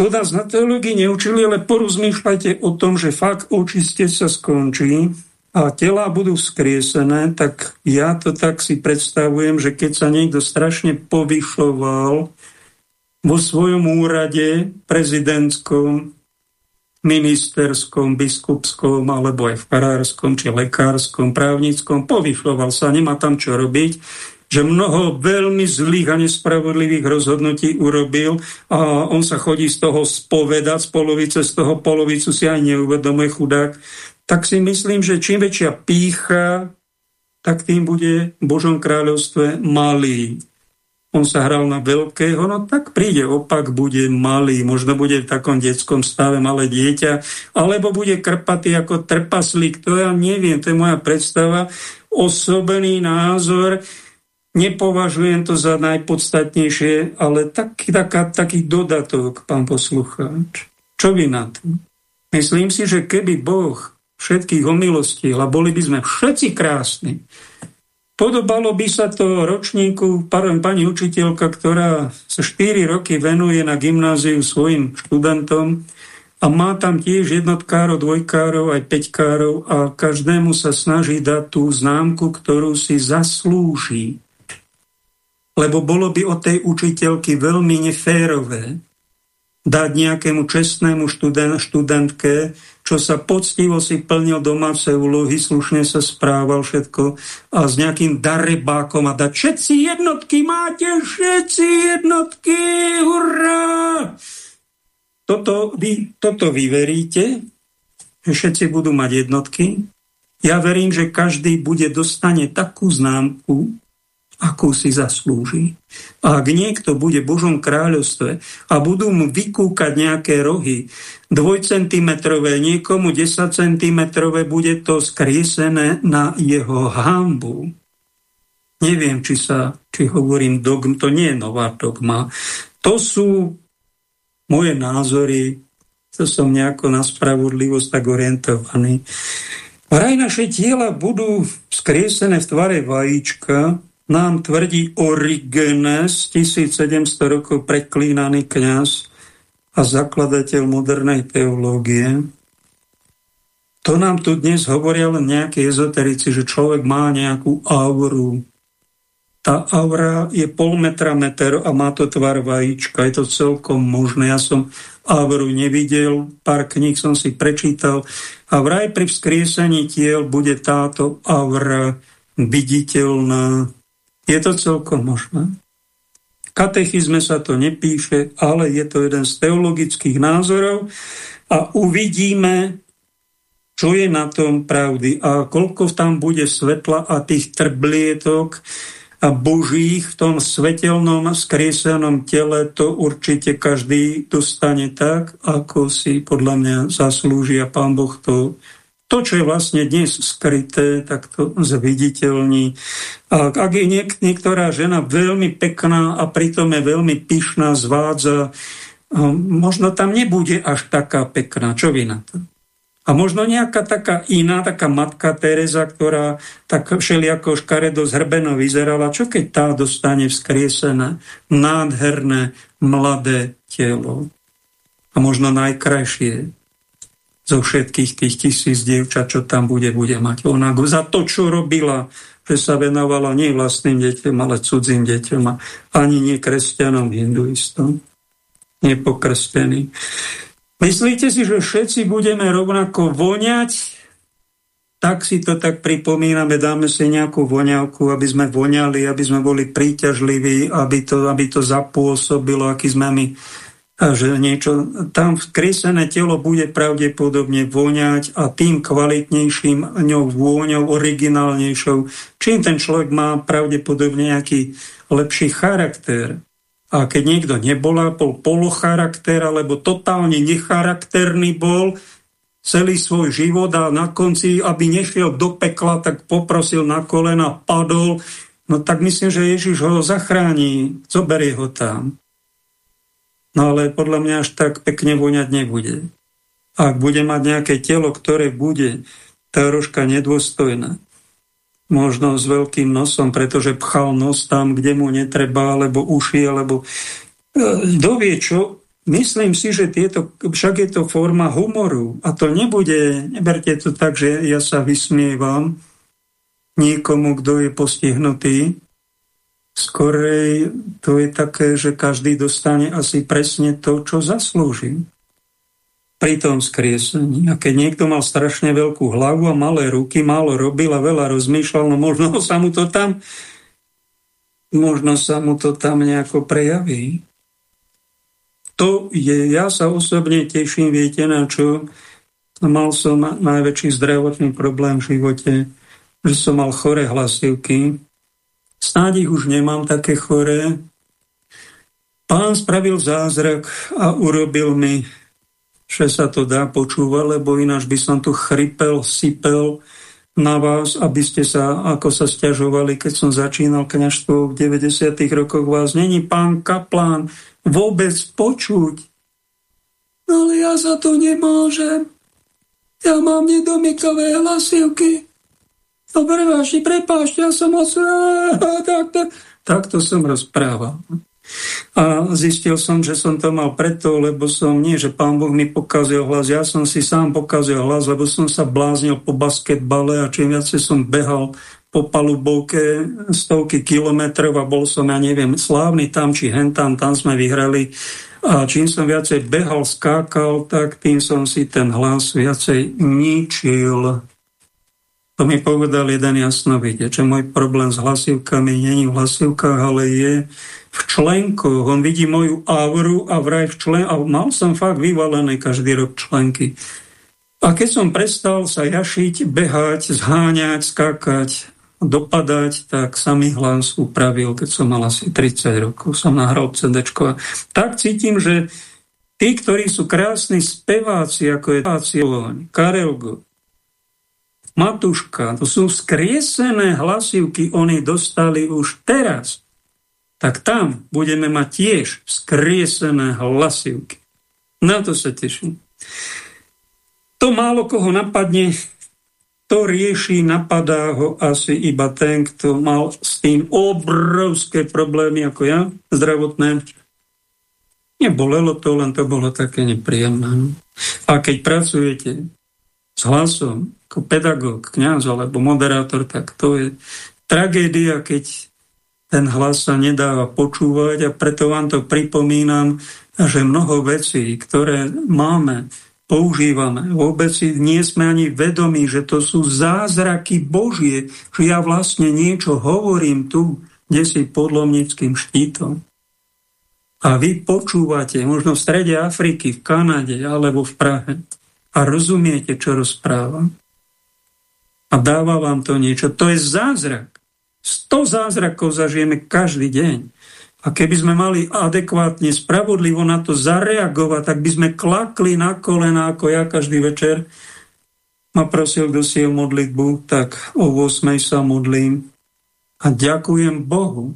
to nás na teológii neučili, ale porozmýšľajte o tom, že fakt očiste sa skončí a tela budú vzkriesené, tak ja to tak si predstavujem, že keď sa niekto strašne povyšoval vo svojom úrade prezidentskom, ministerskom, biskupskom alebo aj v farárskom či lekárskom, právnickom, povyšoval sa, nemá tam čo robiť, že mnoho veľmi zlých a nespravodlivých rozhodnutí urobil a on sa chodí z toho spovedať, z polovice, z toho polovicu si aj neuvedomuje chudák, tak si myslím, že čím väčšia pícha, tak tým bude v Božom kráľovstve malý. On sa hral na veľkého, no tak príde opak, bude malý, možno bude v takom detskom stave malé dieťa, alebo bude krpatý ako trpaslík, to ja neviem, to je moja predstava, osobný názor, Nepovažujem to za najpodstatnejšie, ale taký, taká, taký dodatok, pán poslucháč. Čo vy na to? Myslím si, že keby Boh všetkých omilostil a boli by sme všetci krásni, podobalo by sa to ročníku, pardon, pani učiteľka, ktorá sa 4 roky venuje na gymnáziu svojim študentom a má tam tiež jednotkárov, dvojkárov, aj peťkárov a každému sa snaží dať tú známku, ktorú si zaslúži lebo bolo by od tej učiteľky veľmi neférové dať nejakému čestnému študent, študentke, čo sa poctivo si plnil domáce úlohy, slušne sa správal všetko a s nejakým darebákom a dať všetci jednotky, máte všetci jednotky, hurá! Toto vy, toto vy veríte, že všetci budú mať jednotky? Ja verím, že každý bude dostane takú známku, akú si zaslúži. A ak niekto bude v Božom kráľovstve a budú mu vykúkať nejaké rohy, dvojcentimetrové, niekomu 10 centimetrové, bude to skriesené na jeho hambu. Neviem, či sa, či hovorím dogm, to nie je nová dogma. To sú moje názory, to som nejako na spravodlivosť tak orientovaný. Vraj naše tiela budú skriesené v tvare vajíčka, nám tvrdí Origenes, 1700 rokov preklínaný kňaz a zakladateľ modernej teológie. To nám tu dnes hovoria len nejakí ezoterici, že človek má nejakú auru. Tá aura je pol metra meter a má to tvar vajíčka. Je to celkom možné. Ja som auru nevidel, pár kníh som si prečítal a vraj pri vzkriesení tiel bude táto aura viditeľná je to celkom možné. V katechizme sa to nepíše, ale je to jeden z teologických názorov a uvidíme, čo je na tom pravdy a koľko tam bude svetla a tých trblietok a božích v tom svetelnom skriesenom tele, to určite každý dostane tak, ako si podľa mňa zaslúži a pán Boh to to, čo je vlastne dnes skryté, tak to zviditeľní. Ak je niek- niektorá žena veľmi pekná a pritom je veľmi pyšná, zvádza, možno tam nebude až taká pekná. Čo vy na to? A možno nejaká taká iná, taká matka Teresa, ktorá tak všelijako škaredo zhrbeno vyzerala, čo keď tá dostane vzkriesené, nádherné, mladé telo. A možno najkrajšie zo všetkých tých tisíc dievčat, čo tam bude, bude mať ona za to, čo robila, že sa venovala nie vlastným deťom, ale cudzím deťom a ani nie kresťanom, hinduistom. nepokrstení. Myslíte si, že všetci budeme rovnako voňať? Tak si to tak pripomíname, dáme si nejakú voňavku, aby sme voňali, aby sme boli príťažliví, aby to, aby to zapôsobilo, aký sme my a že niečo, tam skresené telo bude pravdepodobne voňať a tým kvalitnejším ňou vôňou, originálnejšou, čím ten človek má pravdepodobne nejaký lepší charakter. A keď niekto nebola, bol polocharakter, alebo totálne necharakterný bol celý svoj život a na konci, aby nešiel do pekla, tak poprosil na kolena, padol, no tak myslím, že Ježiš ho zachráni, zoberie ho tam. No ale podľa mňa až tak pekne voňať nebude. Ak bude mať nejaké telo, ktoré bude troška nedôstojné, možno s veľkým nosom, pretože pchal nos tam, kde mu netreba, alebo uši, alebo e, dovie čo, myslím si, že tieto, však je to forma humoru a to nebude, neberte to tak, že ja sa vysmievam niekomu, kto je postihnutý, Skorej to je také, že každý dostane asi presne to, čo zaslúži pri tom skriesení. A keď niekto mal strašne veľkú hlavu a malé ruky, málo robil a veľa rozmýšľal, no možno sa mu to tam možno sa mu to tam nejako prejaví. To je, ja sa osobne teším, viete na čo? Mal som najväčší zdravotný problém v živote, že som mal chore hlasivky, Snáď ich už nemám také choré. Pán spravil zázrak a urobil mi, že sa to dá počúvať, lebo ináč by som tu chrypel, sypel na vás, aby ste sa, ako sa stiažovali, keď som začínal kňažstvo v 90. rokoch, vás není pán kaplán vôbec počuť. No ale ja za to nemôžem. Ja mám nedomykavé hlasivky. Dobre, váši, prepášte, ja som moc... Takto, takto som rozprával. A zistil som, že som to mal preto, lebo som, nie, že pán Boh mi pokazil hlas, ja som si sám pokazil hlas, lebo som sa bláznil po basketbale a čím viacej som behal po palubovke stovky kilometrov a bol som, ja neviem, slávny tam či hentam, tam sme vyhrali a čím som viacej behal, skákal, tak tým som si ten hlas viacej ničil. To mi povedal jeden jasnovidec, že môj problém s hlasivkami není v hlasivkách, ale je v členkoch. On vidí moju auru a vraj v člen... A mal som fakt vyvalené každý rok členky. A keď som prestal sa jašiť, behať, zháňať, skákať, dopadať, tak sa mi hlas upravil, keď som mal asi 30 rokov. Som nahral CD. Tak cítim, že tí, ktorí sú krásni speváci, ako je Karel Gott, Matuška, to sú skriesené hlasivky, oni dostali už teraz. Tak tam budeme mať tiež skriesené hlasivky. Na to sa teším. To málo koho napadne, to rieši, napadá ho asi iba ten, kto mal s tým obrovské problémy ako ja, zdravotné. Nebolelo to, len to bolo také nepríjemné. A keď pracujete s hlasom, ako pedagóg, kňaz alebo moderátor, tak to je tragédia, keď ten hlas sa nedáva počúvať a preto vám to pripomínam, že mnoho vecí, ktoré máme, používame, vôbec si nie sme ani vedomí, že to sú zázraky Božie, že ja vlastne niečo hovorím tu, kde si podlomnickým štítom. A vy počúvate, možno v strede Afriky, v Kanade alebo v Prahe a rozumiete, čo rozprávam. A dáva vám to niečo. To je zázrak. Sto zázrakov zažijeme každý deň. A keby sme mali adekvátne, spravodlivo na to zareagovať, tak by sme klakli na kolena, ako ja každý večer ma prosil, kto si je modlitbu, tak o 8 sa modlím a ďakujem Bohu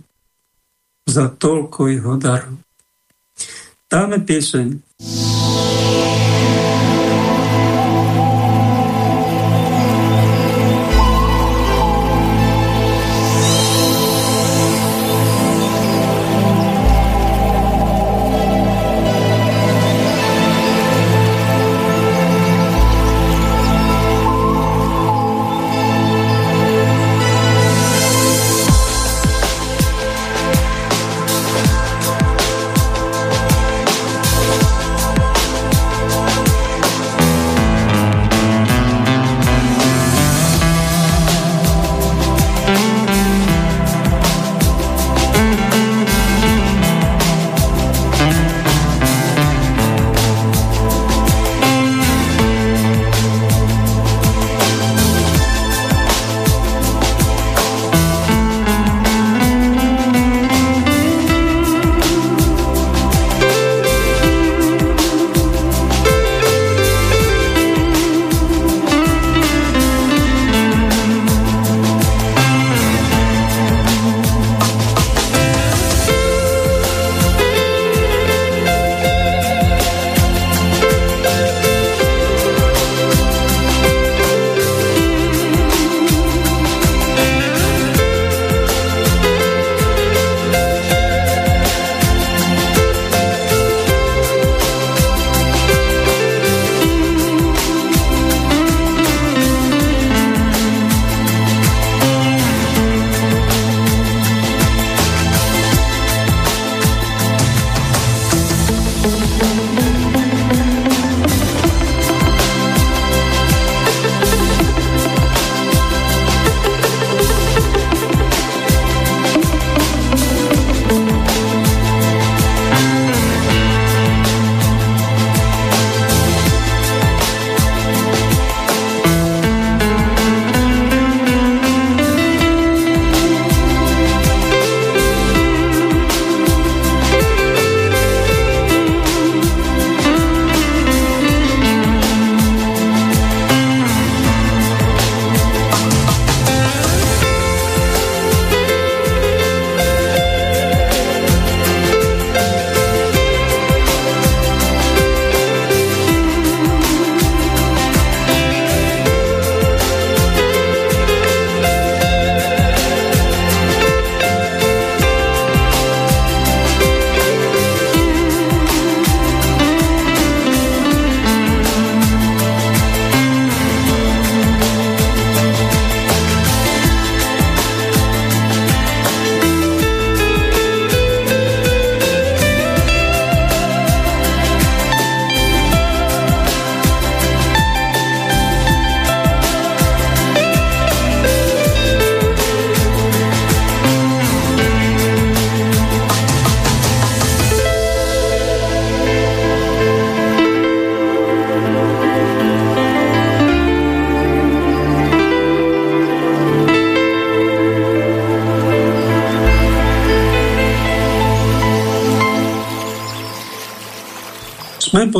za toľko jeho darov. Dáme pieseň.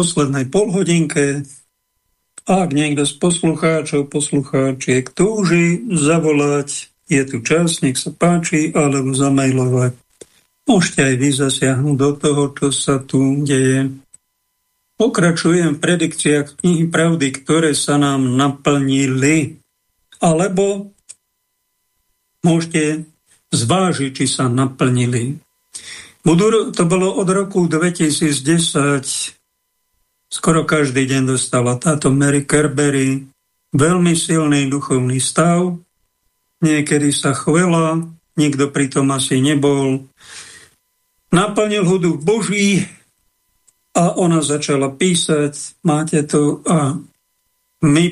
Poslednej polhodinke. Ak niekto z poslucháčov, poslucháčiek túži zavolať, je tu čas, nech sa páči, alebo zamailovať. Môžete aj vy zasiahnuť do toho, čo sa tu deje. Pokračujem v predikciách knihy pravdy, ktoré sa nám naplnili. Alebo môžete zvážiť, či sa naplnili. To bolo od roku 2010 skoro každý deň dostala táto Mary Kerbery veľmi silný duchovný stav. Niekedy sa chvela, nikto pritom asi nebol. Naplnil ho duch Boží a ona začala písať, máte to a my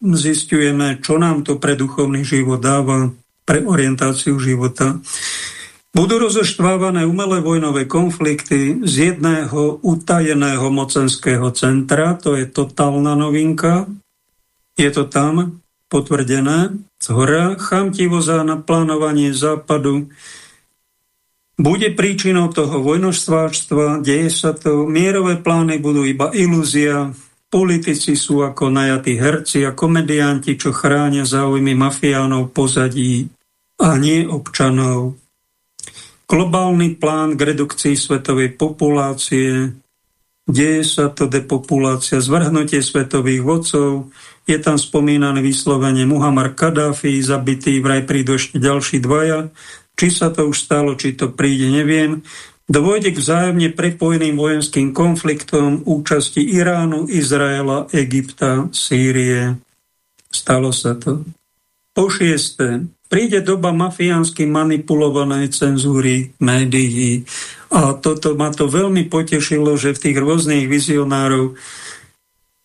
zistujeme, čo nám to pre duchovný život dáva, pre orientáciu života. Budú rozoštvávané umelé vojnové konflikty z jedného utajeného mocenského centra, to je totálna novinka. Je to tam potvrdené z hora. Chamtivo za naplánovanie západu. Bude príčinou toho vojnoštváčstva, deje sa to, mierové plány budú iba ilúzia, politici sú ako najatí herci a komedianti, čo chránia záujmy mafiánov pozadí a nie občanov globálny plán k redukcii svetovej populácie, deje sa to depopulácia, zvrhnutie svetových vodcov, je tam spomínané vyslovene Muhammad Kadáfi, zabitý, vraj prídu ešte ďalší dvaja. Či sa to už stalo, či to príde, neviem. Dôjde k vzájomne prepojeným vojenským konfliktom účasti Iránu, Izraela, Egypta, Sýrie. Stalo sa to. Po šiesté, príde doba mafiánsky manipulovanej cenzúry médií. A toto ma to veľmi potešilo, že v tých rôznych vizionárov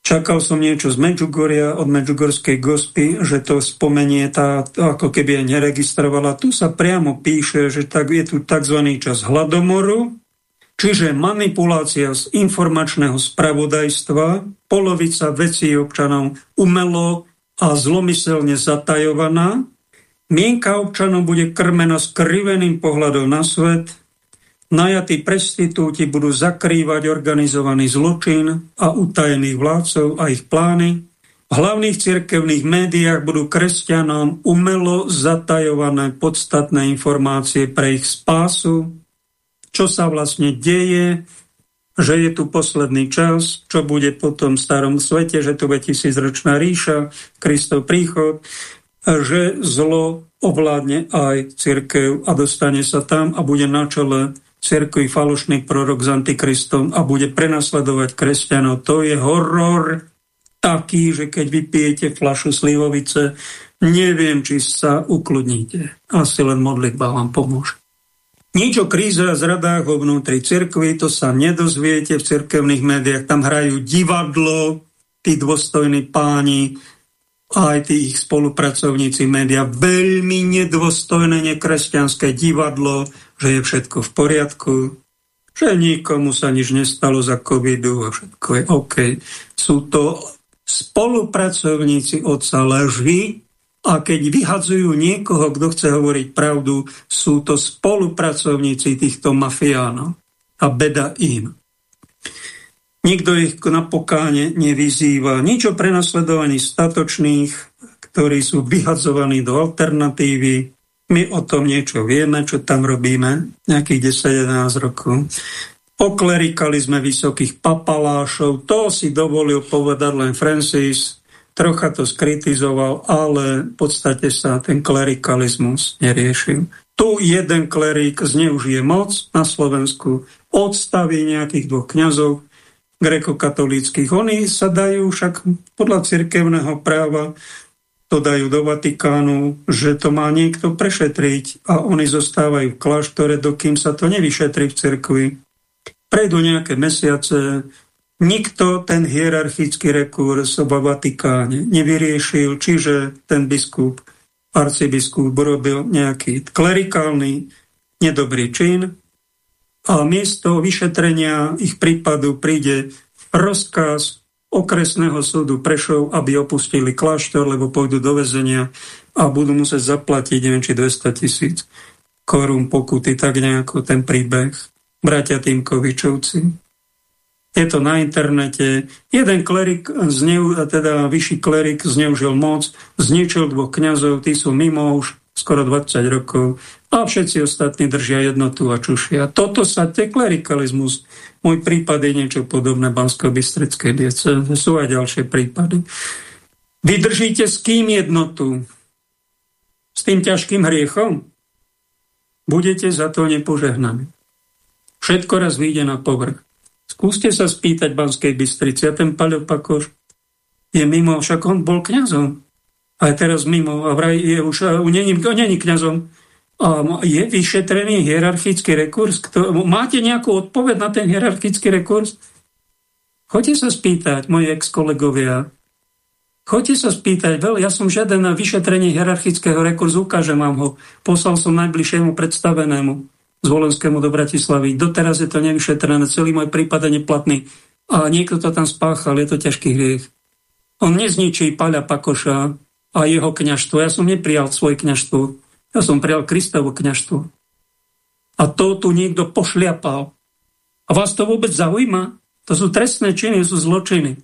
Čakal som niečo z Medžugoria, od Medžugorskej gospy, že to spomenie tá, ako keby aj neregistrovala. Tu sa priamo píše, že tak je tu tzv. čas hladomoru, čiže manipulácia z informačného spravodajstva, polovica vecí občanov umelo a zlomyselne zatajovaná, Mienka občanov bude krmena skriveným pohľadom na svet, najatí prestitúti budú zakrývať organizovaný zločin a utajených vládcov a ich plány, v hlavných cirkevných médiách budú kresťanom umelo zatajované podstatné informácie pre ich spásu, čo sa vlastne deje, že je tu posledný čas, čo bude po tom starom svete, že tu bude tisícročná ríša, Kristov príchod, že zlo ovládne aj cirkev a dostane sa tam a bude na čele cirkvi falošný prorok s antikristom a bude prenasledovať kresťanov. To je horor taký, že keď vypijete flašu slivovice, neviem, či sa ukludníte. Asi len modlitba vám pomôže. Nič o kríze a zradách vo vnútri cirkvi, to sa nedozviete v cirkevných médiách. Tam hrajú divadlo, tí dôstojní páni, aj tí ich spolupracovníci média veľmi nedôstojné nekresťanské divadlo, že je všetko v poriadku, že nikomu sa nič nestalo za covidu a všetko je OK. Sú to spolupracovníci otca leží a keď vyhadzujú niekoho, kto chce hovoriť pravdu, sú to spolupracovníci týchto mafiánov. A beda im. Nikto ich na pokáne nevyzýva. Nič o prenasledovaní statočných, ktorí sú vyhadzovaní do alternatívy. My o tom niečo vieme, čo tam robíme, nejakých 10-11 rokov. Oklerikali vysokých papalášov, to si dovolil povedať len Francis, trocha to skritizoval, ale v podstate sa ten klerikalizmus neriešil. Tu jeden klerik zneužije moc na Slovensku, odstaví nejakých dvoch kňazov, grekokatolíckých. Oni sa dajú však podľa cirkevného práva to dajú do Vatikánu, že to má niekto prešetriť a oni zostávajú v kláštore, dokým sa to nevyšetrí v cirkvi. Prejdú nejaké mesiace, nikto ten hierarchický rekurs v Vatikáne nevyriešil, čiže ten biskup, arcibiskup urobil nejaký klerikálny nedobrý čin, a miesto vyšetrenia ich prípadu príde rozkaz okresného súdu Prešov, aby opustili kláštor, lebo pôjdu do väzenia a budú musieť zaplatiť, neviem, či 200 tisíc korún pokuty, tak nejako ten príbeh. Bratia Týmkovičovci. Je to na internete. Jeden klerik, zneu, teda vyšší klerik zneužil moc, zničil dvoch kňazov, tí sú mimo už skoro 20 rokov a všetci ostatní držia jednotu a čušia. Toto sa, te klerikalizmus. Môj prípad je niečo podobné Bansko-Bystrickej diece. Sú aj ďalšie prípady. Vydržíte s kým jednotu? S tým ťažkým hriechom? Budete za to nepožehnaní. Všetko raz vyjde na povrch. Skúste sa spýtať Banskej Bystrici a ten Paľo Pakoš je mimo, však on bol kňazom. A teraz mimo a vraj je už, není, není kňazom. A je vyšetrený hierarchický rekurs? Máte nejakú odpoveď na ten hierarchický rekurs? Choďte sa spýtať, moji ex-kolegovia. Choďte sa spýtať, veľ, ja som žiaden na vyšetrenie hierarchického rekurzu, ukážem vám ho. Poslal som najbližšiemu predstavenému z Volenskému do Bratislavy. Doteraz je to nevyšetrené, celý môj prípad je neplatný. A niekto to tam spáchal, je to ťažký hriech. On nezničí Paľa Pakoša a jeho kňažstvo. Ja som neprijal svoje kňažstvo. Ja som prijal Kristovo kňažstvo. A to tu niekto pošliapal. A vás to vôbec zaujíma? To sú trestné činy, sú zločiny.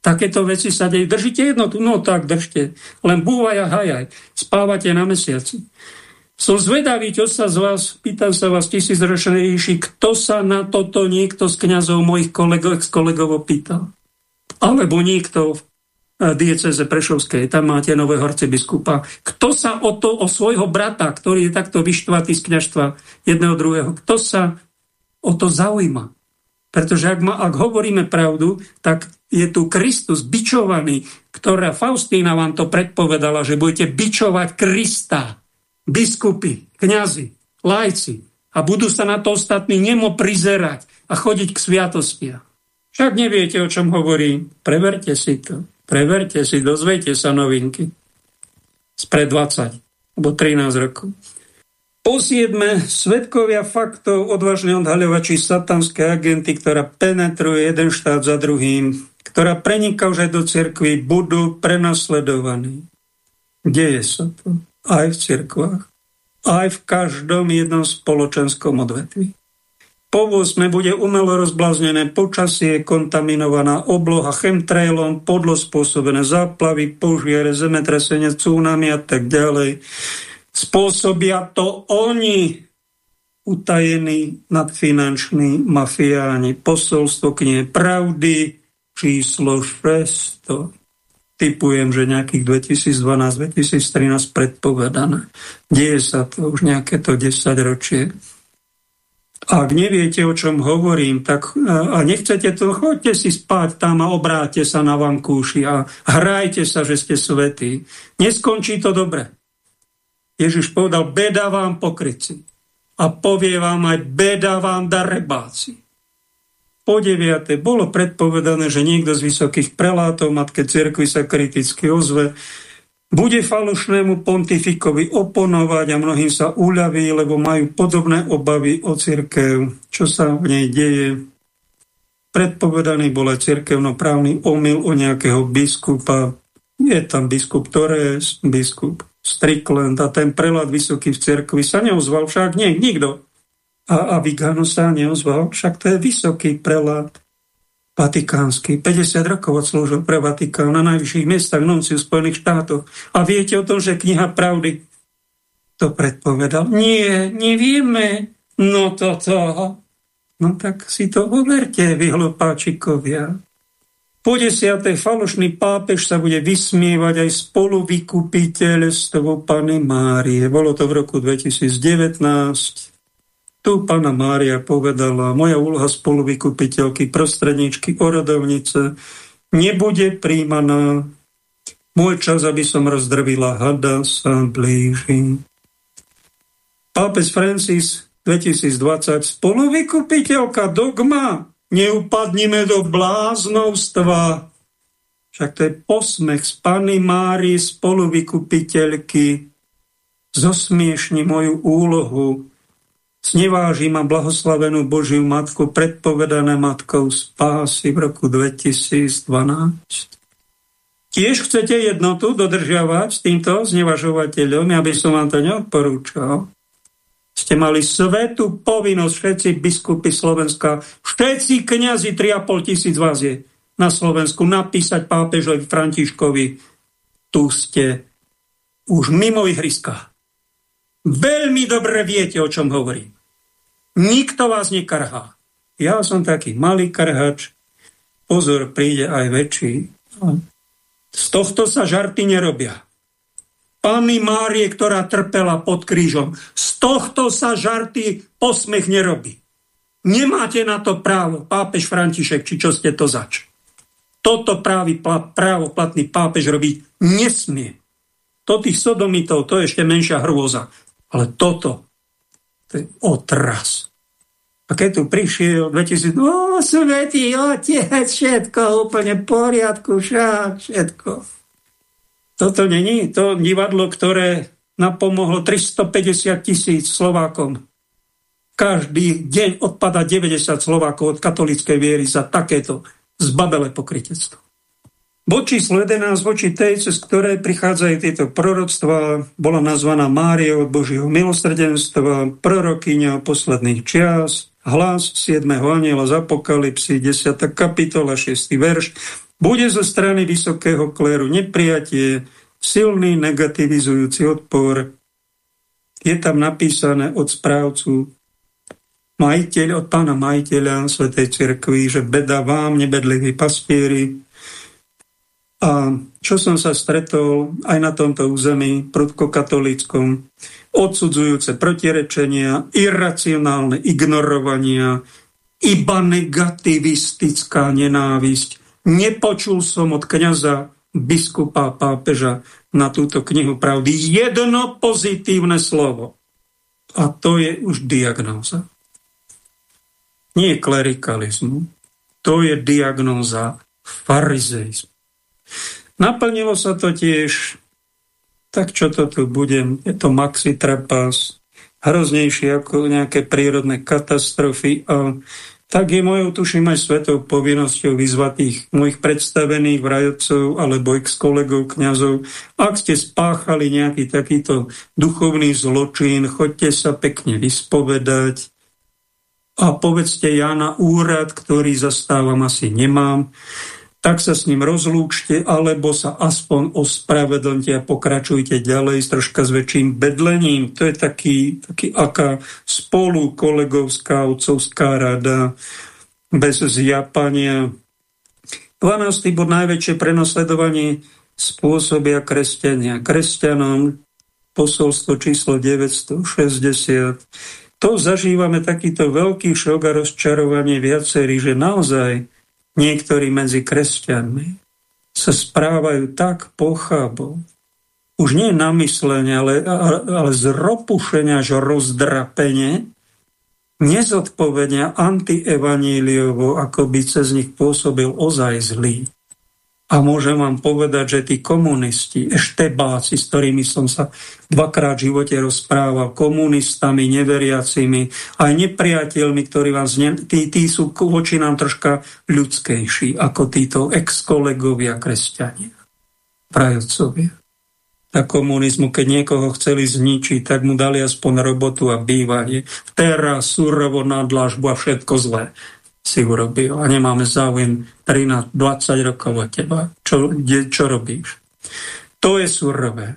Takéto veci sa dejú. Držíte jednotu? No tak, držte. Len búvaj a hajaj. Spávate na mesiaci. Som zvedavý, čo sa z vás, pýtam sa vás tisícročnejší, kto sa na toto niekto z kňazov mojich kolegov, kolegov opýtal. Alebo niekto v dieceze Prešovskej, tam máte nového arcibiskupa. Kto sa o to, o svojho brata, ktorý je takto vyštvatý z kňažstva jedného druhého, kto sa o to zaujíma? Pretože ak, ma, ak hovoríme pravdu, tak je tu Kristus bičovaný, ktorá Faustína vám to predpovedala, že budete bičovať Krista biskupy, kňazi, lajci a budú sa na to ostatní nemo prizerať a chodiť k sviatostiam. Však neviete, o čom hovorím. Preverte si to. Preverte si, dozvejte sa novinky. Spred 20 alebo 13 rokov. Po siedme, svetkovia faktov odvážne odhaľovači satanské agenty, ktorá penetruje jeden štát za druhým, ktorá preniká už aj do cirkvi, budú prenasledovaní. Deje sa to aj v cirkvách, aj v každom jednom spoločenskom odvetvi. Po 8. bude umelo rozbláznené počasie, kontaminovaná obloha chemtrailom, podlo spôsobené záplavy, požiare, zemetrasenie, tsunami a tak ďalej. Spôsobia to oni, utajení nadfinanční mafiáni. Posolstvo knie pravdy, číslo 600 typujem, že nejakých 2012-2013 predpovedané. Deje sa to už nejaké to 10 ročie. Ak neviete, o čom hovorím, tak a nechcete to, choďte si spať tam a obráte sa na vankúši a hrajte sa, že ste svetí. Neskončí to dobre. Ježiš povedal, beda vám pokryci. A povie vám aj, beda vám darebáci. Po deviate bolo predpovedané, že niekto z vysokých prelátov Matke Cirkvi sa kriticky ozve, bude falošnému pontifikovi oponovať a mnohým sa uľaví, lebo majú podobné obavy o cirkev, čo sa v nej deje. Predpovedaný bol aj cirkevnoprávny omyl o nejakého biskupa. Je tam biskup Torres, biskup Strickland a ten prelát vysoký v cirkvi sa neozval však nie, nikto. A, a Vigano sa neozval, však to je vysoký prelát vatikánsky. 50 rokov odslúžil pre Vatikán na najvyšších miestach v Spojených štátoch. A viete o tom, že kniha pravdy to predpovedal? Nie, nevieme. No toto. No tak si to overte, vy hlupáčikovia. Po desiatej falošný pápež sa bude vysmievať aj spolu vykupiteľstvo Pany Márie. Bolo to v roku 2019. Tu pána Mária povedala, moja úloha spoluvykupiteľky, prostredníčky, orodovnice nebude príjmaná. Môj čas, aby som rozdrvila hada, sa blíži. Pápež Francis 2020, spoluvykupiteľka dogma, neupadnime do bláznovstva. Však to je posmech z Pany Mári, spoluvykupiteľky, zosmiešni moju úlohu, Snevážim a blahoslavenú Božiu Matku, predpovedané Matkou spásy v roku 2012. Tiež chcete jednotu dodržiavať s týmto znevažovateľom, aby som vám to neodporúčal. Ste mali svetú povinnosť všetci biskupy Slovenska Všetci kniazy, 3,5 tisíc vás je na Slovensku, napísať pápežovi Františkovi, tu ste už mimo ihriska. Veľmi dobre viete, o čom hovorím. Nikto vás nekarhá. Ja som taký malý karhač, pozor, príde aj väčší. Z tohto sa žarty nerobia. Pani Márie, ktorá trpela pod krížom, z tohto sa žarty posmech nerobí. Nemáte na to právo, pápež František, či čo ste to zač. Toto právý, právo platný pápež robiť nesmie. To tých sodomitov, to je ešte menšia hrôza. Ale toto, to je otras. A keď tu prišiel 2000, o, svetý otec, všetko úplne v poriadku, však, všetko. Toto není to divadlo, ktoré napomohlo 350 tisíc Slovákom. Každý deň odpada 90 Slovákov od katolíckej viery za takéto zbabele pokrytectvo. Bod číslo 11, voči tej, cez ktoré prichádzajú tieto proroctva, bola nazvaná Mária od Božieho milosrdenstva, prorokyňa posledných čias, hlas 7. aniela z Apokalipsy, 10. kapitola, 6. verš, bude zo strany vysokého kléru nepriatie, silný negativizujúci odpor. Je tam napísané od správcu majiteľ, od pána majiteľa Svetej Cirkvi, že beda vám, nebedliví pastieri. A čo som sa stretol aj na tomto území, prudko-katolíckom, odsudzujúce protirečenia, iracionálne ignorovania, iba negativistická nenávisť. Nepočul som od kniaza, biskupa, pápeža na túto knihu pravdy jedno pozitívne slovo. A to je už diagnóza nie klerikalizmu. To je diagnóza farizeizmu. Naplnilo sa to tiež, tak čo to tu budem, je to maxi trapas, hroznejšie ako nejaké prírodné katastrofy a tak je mojou, tuším, aj svetou povinnosťou vyzvať tých mojich predstavených vrajocov alebo ex-kolegov, kňazov. Ak ste spáchali nejaký takýto duchovný zločin, choďte sa pekne vyspovedať, a povedzte, ja na úrad, ktorý zastávam, asi nemám, tak sa s ním rozlúčte, alebo sa aspoň ospravedlňte a pokračujte ďalej s troška s väčším bedlením. To je taký, taký aká spolu kolegovská otcovská rada, bez zjapania. 12. bod najväčšie prenosledovanie spôsobia kresťania. Kresťanom posolstvo číslo 960 to zažívame takýto veľký šok a rozčarovanie viacerí, že naozaj niektorí medzi kresťanmi sa správajú tak pochabo, už nie namyslenie, ale, ale z ropušenia až rozdrapenie, nezodpovednia antievaníliovo, ako by cez nich pôsobil ozaj zlý. A môžem vám povedať, že tí komunisti, eštebáci, s ktorými som sa dvakrát v živote rozprával, komunistami, neveriacimi, aj nepriateľmi, ktorí vás ne, tí, tí sú voči nám troška ľudskejší ako títo ex-kolegovia kresťania, prajocovia. Na komunizmu, keď niekoho chceli zničiť, tak mu dali aspoň robotu a bývanie. Teraz surovo na dlažbu a všetko zlé si urobil a nemáme záujem 13, 20 rokov od teba. Čo, de, čo robíš? To je surové.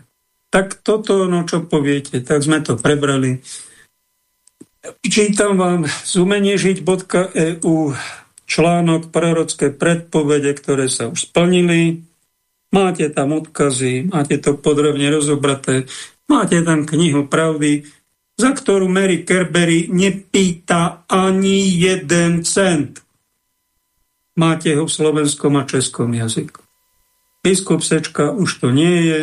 Tak toto, no čo poviete, tak sme to prebrali. Čítam vám z umeniežiť.eu článok prorocké predpovede, ktoré sa už splnili. Máte tam odkazy, máte to podrobne rozobraté, máte tam knihu pravdy, za ktorú Mary Kerbery nepýta ani jeden cent. Máte ho v slovenskom a českom jazyku. Biskup Sečka už to nie je,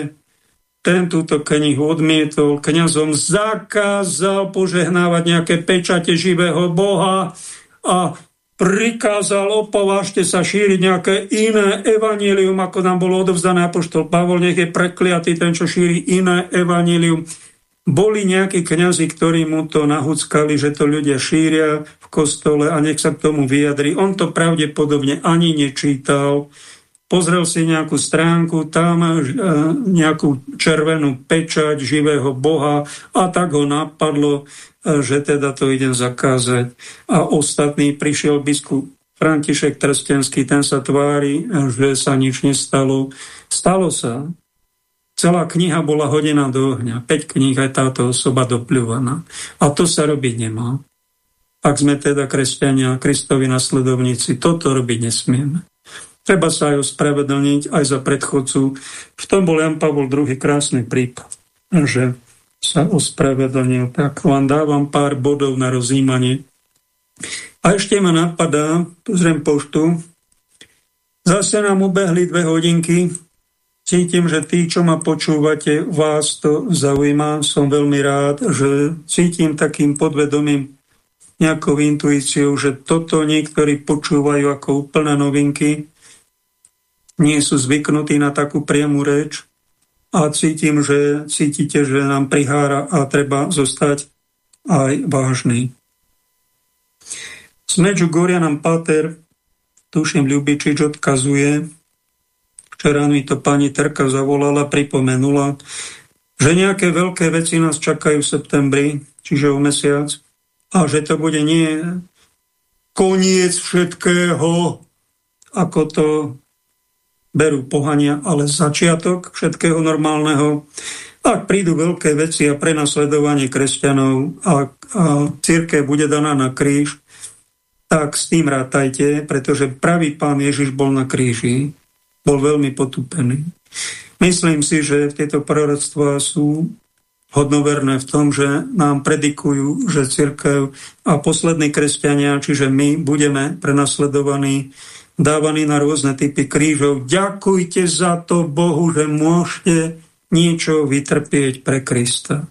ten túto knihu odmietol, kňazom zakázal požehnávať nejaké pečate živého Boha a prikázal, opovážte sa šíriť nejaké iné evanílium, ako nám bolo odovzdané apoštol Pavol, nech je prekliatý ten, čo šíri iné evanílium. Boli nejakí kňazi, ktorí mu to nahuckali, že to ľudia šíria v kostole a nech sa k tomu vyjadri. On to pravdepodobne ani nečítal. pozrel si nejakú stránku, tam e, nejakú červenú pečať živého Boha a tak ho napadlo, e, že teda to idem zakázať. A ostatný prišiel biskup František Trstenský, ten sa tvári, že sa nič nestalo. Stalo sa. Celá kniha bola hodená do ohňa. 5 kníh aj táto osoba dopľúvaná. A to sa robiť nemá. Ak sme teda kresťania, Kristovi nasledovníci, toto robiť nesmieme. Treba sa aj ospravedlniť aj za predchodcu. V tom bol Jan Pavol II krásny prípad, že sa ospravedlnil. Tak vám dávam pár bodov na rozjímanie. A ešte ma napadá, pozriem poštu, zase nám ubehli dve hodinky, cítim, že tí, čo ma počúvate, vás to zaujíma. Som veľmi rád, že cítim takým podvedomým nejakou intuíciou, že toto niektorí počúvajú ako úplné novinky, nie sú zvyknutí na takú priamu reč a cítim, že cítite, že nám prihára a treba zostať aj vážny. Z Medžugoria nám Pater, tuším, Ľubičič odkazuje, včera mi to pani Terka zavolala, pripomenula, že nejaké veľké veci nás čakajú v septembri, čiže o mesiac, a že to bude nie koniec všetkého, ako to berú pohania, ale začiatok všetkého normálneho. Ak prídu veľké veci a prenasledovanie kresťanov a, a církev bude daná na kríž, tak s tým rátajte, pretože pravý pán Ježiš bol na kríži, bol veľmi potúpený. Myslím si, že tieto proroctvá sú hodnoverné v tom, že nám predikujú, že církev a poslední kresťania, čiže my budeme prenasledovaní, dávaní na rôzne typy krížov. Ďakujte za to Bohu, že môžete niečo vytrpieť pre Krista.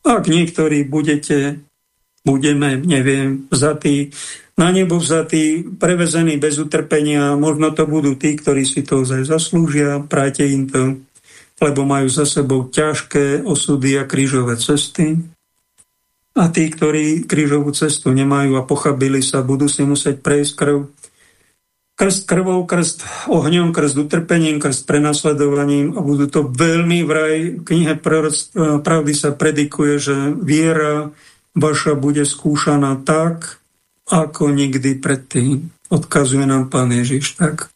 Ak niektorí budete, budeme, neviem, vzatí na nebo vzatí, prevezení bez utrpenia. Možno to budú tí, ktorí si to ozaj zaslúžia, prajte im to, lebo majú za sebou ťažké osudy a krížové cesty. A tí, ktorí krížovú cestu nemajú a pochabili sa, budú si musieť prejsť krv. Krst krvou, krst ohňom, krst utrpením, krst prenasledovaním a budú to veľmi vraj. V knihe pravdy sa predikuje, že viera vaša bude skúšaná tak, ako nikdy predtým. Odkazuje nám Pán Ježiš. Tak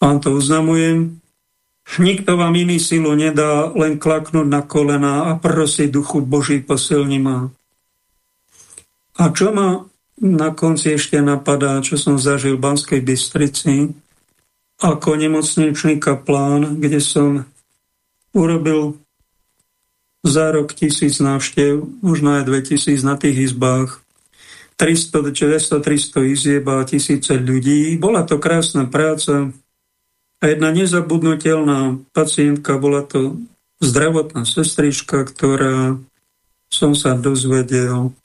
vám to uznamujem. Nikto vám iný silu nedá, len klaknúť na kolena a prosiť duchu Boží posilni ma. A čo ma na konci ešte napadá, čo som zažil v Banskej Bystrici, ako nemocničný kaplán, kde som urobil za rok tisíc návštev, možno aj 2000 na tých izbách. 300, 900, 300 izieb a tisíce ľudí. Bola to krásna práca a jedna nezabudnutelná pacientka, bola to zdravotná sestrička, ktorá som sa dozvedel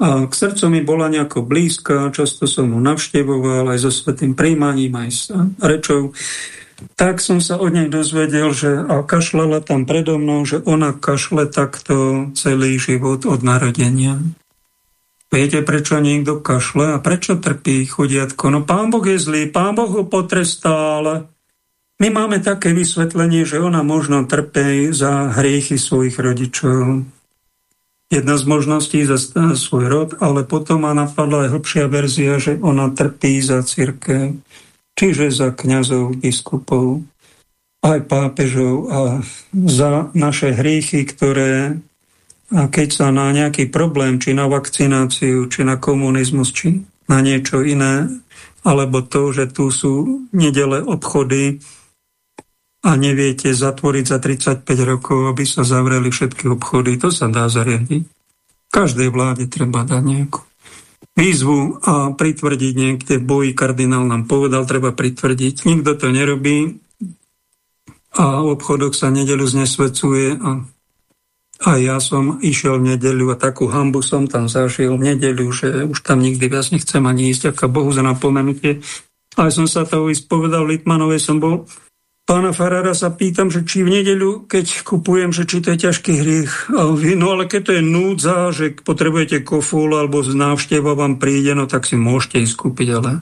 a k srdcu mi bola nejako blízka, často som mu navštevoval aj so svetým príjmaním, aj s rečou. Tak som sa od nej dozvedel, že a kašlala tam predo mnou, že ona kašle takto celý život od narodenia. Viete, prečo niekto kašle a prečo trpí chudiatko? No pán Boh je zlý, pán Boh ho potrestal. My máme také vysvetlenie, že ona možno trpí za hriechy svojich rodičov. Jedna z možností za svoj rod, ale potom ma napadla aj hlbšia verzia, že ona trpí za církev, čiže za kňazov, biskupov, aj pápežov a za naše hriechy, ktoré keď sa na nejaký problém, či na vakcináciu, či na komunizmus, či na niečo iné, alebo to, že tu sú nedele obchody a neviete zatvoriť za 35 rokov, aby sa zavreli všetky obchody, to sa dá zariadiť. Každej vláde treba dať nejakú výzvu a pritvrdiť niekde boji. Kardinál nám povedal, treba pritvrdiť. Nikto to nerobí a v obchodoch sa nedelu znesvecuje a a ja som išiel v nedeľu a takú hambu som tam zažil v nedeľu, že už tam nikdy viac nechcem ani ísť, aká Bohu za napomenutie. Ale som sa toho vyspovedal Litmanovej, som bol pána Farára sa pýtam, že či v nedeľu, keď kupujem, že či to je ťažký hriech. A no ale keď to je núdza, že potrebujete koful alebo z návšteva vám príde, no tak si môžete ísť kúpiť, ale,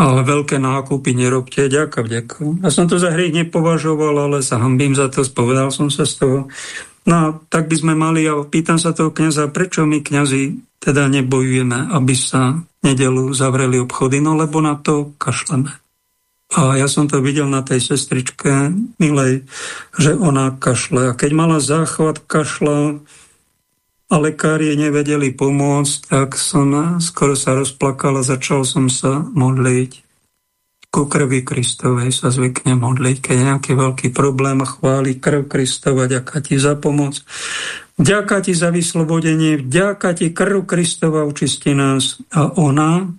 ale veľké nákupy nerobte. Ďakujem, ďakujem. Ja som to za hriech nepovažoval, ale sa hambím za to, spovedal som sa z toho. No tak by sme mali, a pýtam sa toho kniaza, prečo my kňazi teda nebojujeme, aby sa nedelu zavreli obchody, no lebo na to kašleme. A ja som to videl na tej sestričke milej, že ona kašle. A keď mala záchvat kašla a lekári nevedeli pomôcť, tak som skoro sa rozplakal a začal som sa modliť. Ku krvi Kristovej sa zvykne modliť, keď je nejaký veľký problém a chváli krv Kristova, ďaká ti za pomoc. Ďaká ti za vyslobodenie, ďaká ti krv Kristova, očisti nás. A ona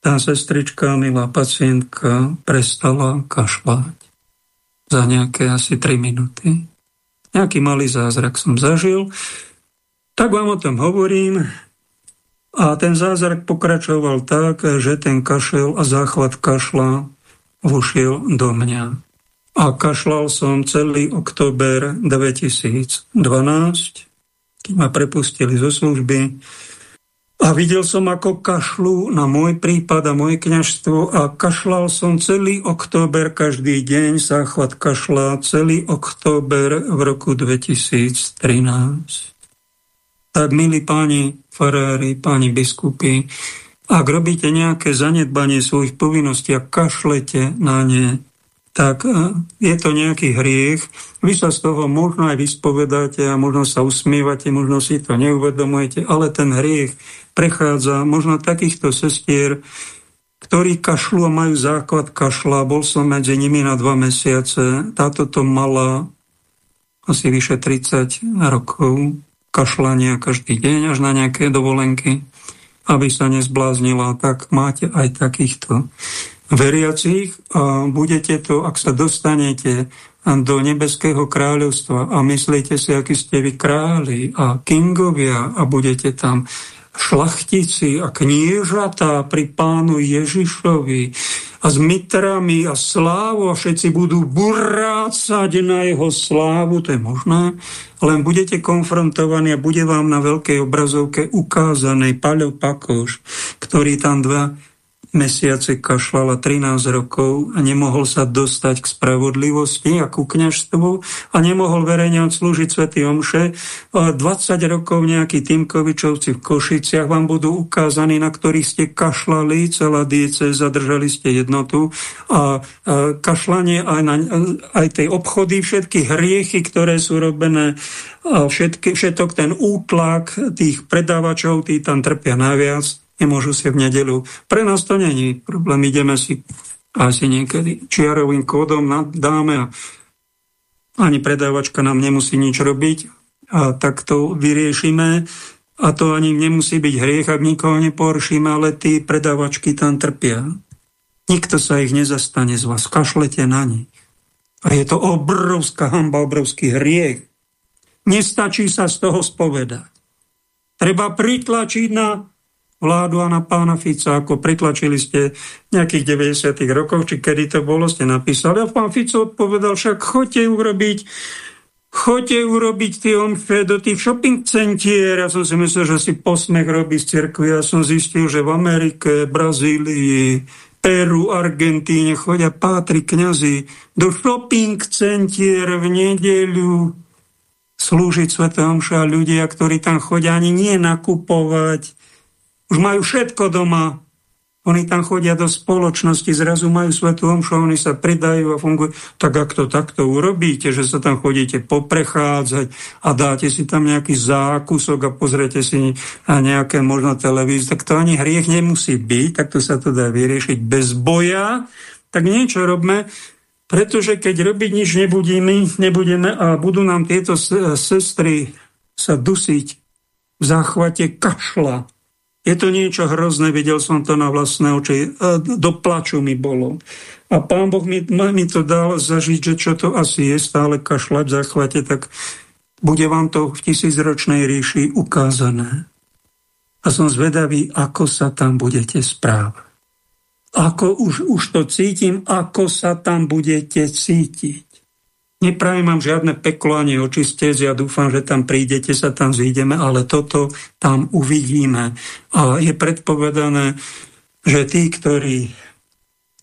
tá sestrička, milá pacientka, prestala kašľať za nejaké asi 3 minúty. Nejaký malý zázrak som zažil. Tak vám o tom hovorím. A ten zázrak pokračoval tak, že ten kašel a záchvat kašla vošiel do mňa. A kašľal som celý október 2012, keď ma prepustili zo služby a videl som, ako kašľú na môj prípad a moje kňažstvo a kašľal som celý október, každý deň záchvat kašľa, celý október v roku 2013. Tak, milí páni farári, páni biskupy, ak robíte nejaké zanedbanie svojich povinností a kašlete na ne, tak e, je to nejaký hriech. Vy sa z toho možno aj vyspovedáte a možno sa usmievate, možno si to neuvedomujete, ale ten hriech prechádza možno takýchto sestier, ktorí kašľú a majú základ kašla. Bol som medzi nimi na dva mesiace. Táto to mala asi vyše 30 rokov kašľania každý deň až na nejaké dovolenky, aby sa nezbláznila. Tak máte aj takýchto veriacich a budete to, ak sa dostanete do nebeského kráľovstva a myslíte si, aký ste vy králi a kingovia a budete tam šlachtici a kniežatá pri pánu Ježišovi a s mitrami a slávu a všetci budú burácať na jeho slávu, to je možné, len budete konfrontovaní a bude vám na veľkej obrazovke ukázanej Paľo Pakoš, ktorý tam dva mesiace kašľala 13 rokov a nemohol sa dostať k spravodlivosti a ku kňažstvu a nemohol verejne odslúžiť svätý Omše. 20 rokov nejakí Timkovičovci v Košiciach vám budú ukázaní, na ktorých ste kašľali, celá diece, zadržali ste jednotu a kašľanie aj, na, aj tej obchody, všetky hriechy, ktoré sú robené a všetky, všetok ten útlak tých predávačov, tí tam trpia najviac nemôžu si v nedelu. Pre nás to není problém, ideme si asi niekedy čiarovým kódom dáme a ani predávačka nám nemusí nič robiť a tak to vyriešime a to ani nemusí byť hriech, ak nikoho neporšíme, ale tí predávačky tam trpia. Nikto sa ich nezastane z vás, kašlete na nich. A je to obrovská hamba, obrovský hriech. Nestačí sa z toho spovedať. Treba pritlačiť na vládu a na pána Fica, ako pritlačili ste v nejakých 90. rokoch, či kedy to bolo, ste napísali. A pán Fico odpovedal, však chodte urobiť chodte urobiť tie omše do tých shopping centier. Ja som si myslel, že si posmech robí z cirkvi. Ja som zistil, že v Amerike, Brazílii, Peru, Argentíne chodia pátri kňazi do shopping centier v nedeľu slúžiť Svete Omša ľudia, ktorí tam chodia ani nie nakupovať, už majú všetko doma. Oni tam chodia do spoločnosti, zrazu majú svetú omšu, oni sa pridajú a fungujú. Tak ak to takto urobíte, že sa tam chodíte poprechádzať a dáte si tam nejaký zákusok a pozriete si na nejaké možno televízie, tak to ani hriech nemusí byť, tak to sa to dá vyriešiť bez boja. Tak niečo robme, pretože keď robiť nič nebudeme, nebudeme a budú nám tieto sestry sa dusiť v záchvate kašla, je to niečo hrozné, videl som to na vlastné oči, do plaču mi bolo. A pán Boh mi, mi to dal zažiť, že čo to asi je, stále kašľať v záchvate, tak bude vám to v tisícročnej ríši ukázané. A som zvedavý, ako sa tam budete správať. Ako už, už to cítim, ako sa tam budete cítiť. Neprajem vám žiadne peklo ani očistec, ja dúfam, že tam prídete, sa tam zídeme, ale toto tam uvidíme. A je predpovedané, že tí, ktorí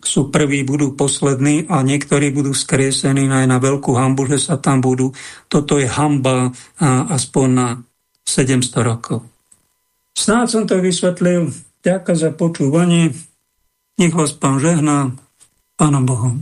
sú prví, budú poslední a niektorí budú skriesení aj na veľkú hambu, že sa tam budú. Toto je hamba aspoň na 700 rokov. Snáď som to vysvetlil. Ďakujem za počúvanie. Nech vás pán žehná. Pánom Bohom.